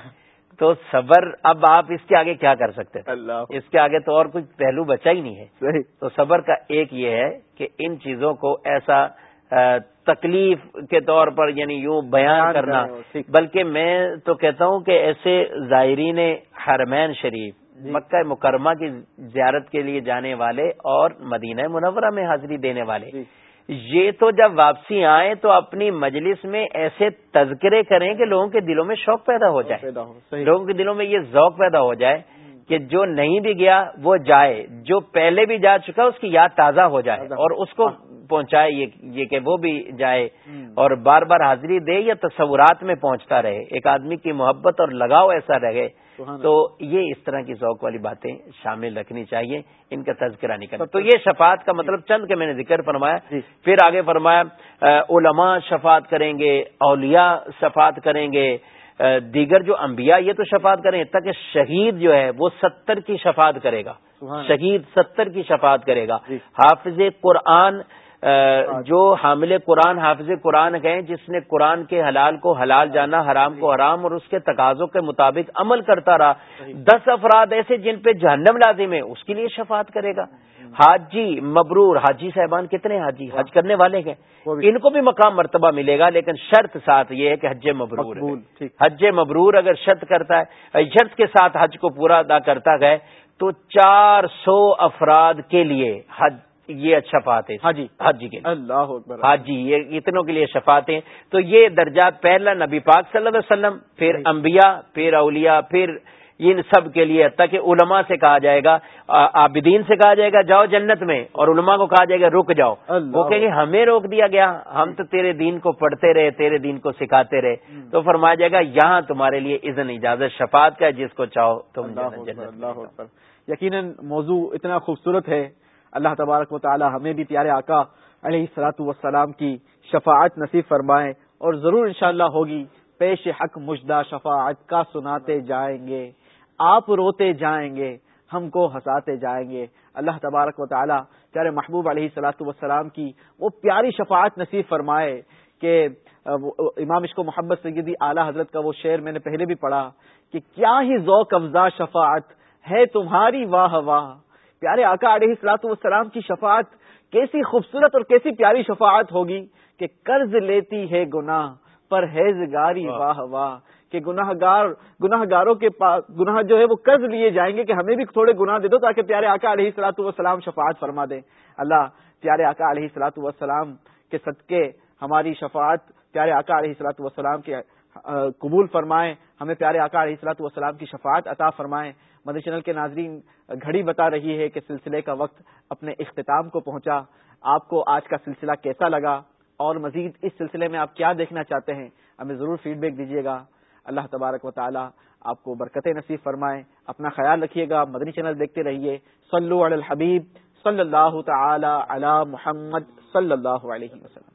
تو صبر اب آپ اس کے آگے کیا کر سکتے اللہ۔ اس کے آگے تو اور کچھ پہلو بچا ہی نہیں ہے۔ تو صبر کا ایک یہ ہے کہ ان چیزوں کو ایسا تکلیف کے طور پر یعنی یوں بیان کرنا۔ بلکہ میں تو کہتا ہوں کہ ایسے زائرین حرمین شریف جی۔ مکہ مکرمہ کی زیارت کے لیے جانے والے اور مدینہ منورہ میں حاضری دینے والے جی۔ یہ تو جب واپسی آئیں تو اپنی مجلس میں ایسے تذکرے کریں کہ لوگوں کے دلوں میں شوق پیدا ہو جائے۔ لوگوں کے دلوں میں یہ ذوق پیدا ہو جائے کہ جو نہیں بھی گیا وہ جائے جو پہلے بھی جا چکا اس کی یاد تازہ ہو جائے اور اس کو پہنچائے یہ کہ وہ بھی جائے اور بار بار حاضری دے یا تصورات میں پہنچتا رہے۔ ایک آدمی کی محبت اور لگاؤ ایسا رہے تو یہ اس طرح کی ذوق والی باتیں شامل رکھنی چاہیے ان کا تذکرہ نہیں کرنا۔ تو یہ شفاعت کا مطلب چند کے میں نے ذکر فرمایا۔ جی۔ پھر آگے فرمایا علماء شفاعت کریں گے اولیاء شفاعت کریں گے دیگر جو انبیاء یہ تو شفاعت کریں تاکہ شہید جو ہے وہ ستر کی شفاعت کرے گا۔ شہید ستر کی شفاعت کرے گا۔ جی۔ حافظ قرآن جو حامل قرآن حافظ قرآن گئے جس نے قرآن کے حلال کو حلال جانا حرام کو حرام اور اس کے تقاضوں کے مطابق عمل کرتا رہا۔ دس افراد ایسے جن پہ جہنم لازم ہے اس کے لیے شفاعت کرے گا۔ حاجی مبرور حاجی صاحبان کتنے حاجی حج کرنے والے ہیں۔ ان کو بھی مقام مرتبہ ملے گا لیکن شرط ساتھ یہ ہے کہ حج مبرور حج مبرور اگر شرط کرتا ہے شرط کے ساتھ حج کو پورا ادا کرتا گئے تو چار سو افراد کے لیے حج یہ شفات ہے حاجی حاجی کے اللہ حاجی یہ اتنوں کے لیے شفات ہیں۔ تو یہ درجات پہلا نبی پاک صلی اللہ علیہ وسلم پھر انبیاء پھر اولیاء پھر ان سب کے لیے تاکہ علماء سے کہا جائے گا عابدین سے کہا جائے گا جاؤ جنت میں اور علماء کو کہا جائے گا رک جاؤ۔ وہ کہیں گے ہمیں روک دیا گیا ہم تو تیرے دین کو پڑھتے رہے تیرے دین کو سکھاتے رہے۔ تو فرمایا جائے گا یہاں تمہارے لیے اذن اجازت شفاعت کا جس کو چاہو تم یقیناً موضوع اتنا خوبصورت ہے اللہ تبارک و تعالی ہمیں بھی پیارے آقا علیہ سلاۃ وسلام کی شفاعت نصیب فرمائے اور ضرور انشاءاللہ ہوگی پیش حق مجدہ شفاعت کا سناتے جائیں گے، آپ روتے جائیں گے، ہم کو ہنساتے جائیں گے۔ اللہ تبارک و تعالی پیارے محبوب علیہ سلاۃ وسلام کی وہ پیاری شفاعت نصیب فرمائے کہ امام عشق و محبت سیدی اعلیٰ حضرت کا وہ شعر میں نے پہلے بھی پڑھا کہ کیا ہی ذوق افزا شفاعت ہے تمہاری واہ واہ۔ پیارے آقا علیہ السلاط والسلام کی شفاعت کیسی خوبصورت اور کیسی پیاری شفاعت ہوگی کہ قرض لیتی ہے گناہ پر گاری واہ۔ واہ کہ گناہ گار گناہ گاروں کے پاس گناہ جو ہے وہ قرض لیے جائیں گے کہ ہمیں بھی تھوڑے گناہ دے دو تاکہ پیارے آقا علیہ السلاط والسلام شفاعت فرما دیں۔ اللہ پیارے آقا علیہ السلاط والسلام کے صدقے ہماری شفاعت پیارے آقا علیہ السلاط والسلام کے قبول فرمائیں۔ ہمیں پیارے آقا علیہ السلاط والسلام کی شفاعت عطا فرمائیں۔ مدر چینل کے ناظرین، گھڑی بتا رہی ہے کہ سلسلے کا وقت اپنے اختتام کو پہنچا۔ آپ کو آج کا سلسلہ کیسا لگا؟ اور مزید اس سلسلے میں آپ کیا دیکھنا چاہتے ہیں؟ ہمیں ضرور فیڈ بیک دیجیے گا۔ اللہ تبارک و تعالی آپ کو برکت نصیب فرمائے۔ اپنا خیال رکھیے گا، مدنی چینل دیکھتے رہیے۔ صلو علی الحبیب، صلی اللہ تعالی علی محمد صلی اللہ علیہ وسلم۔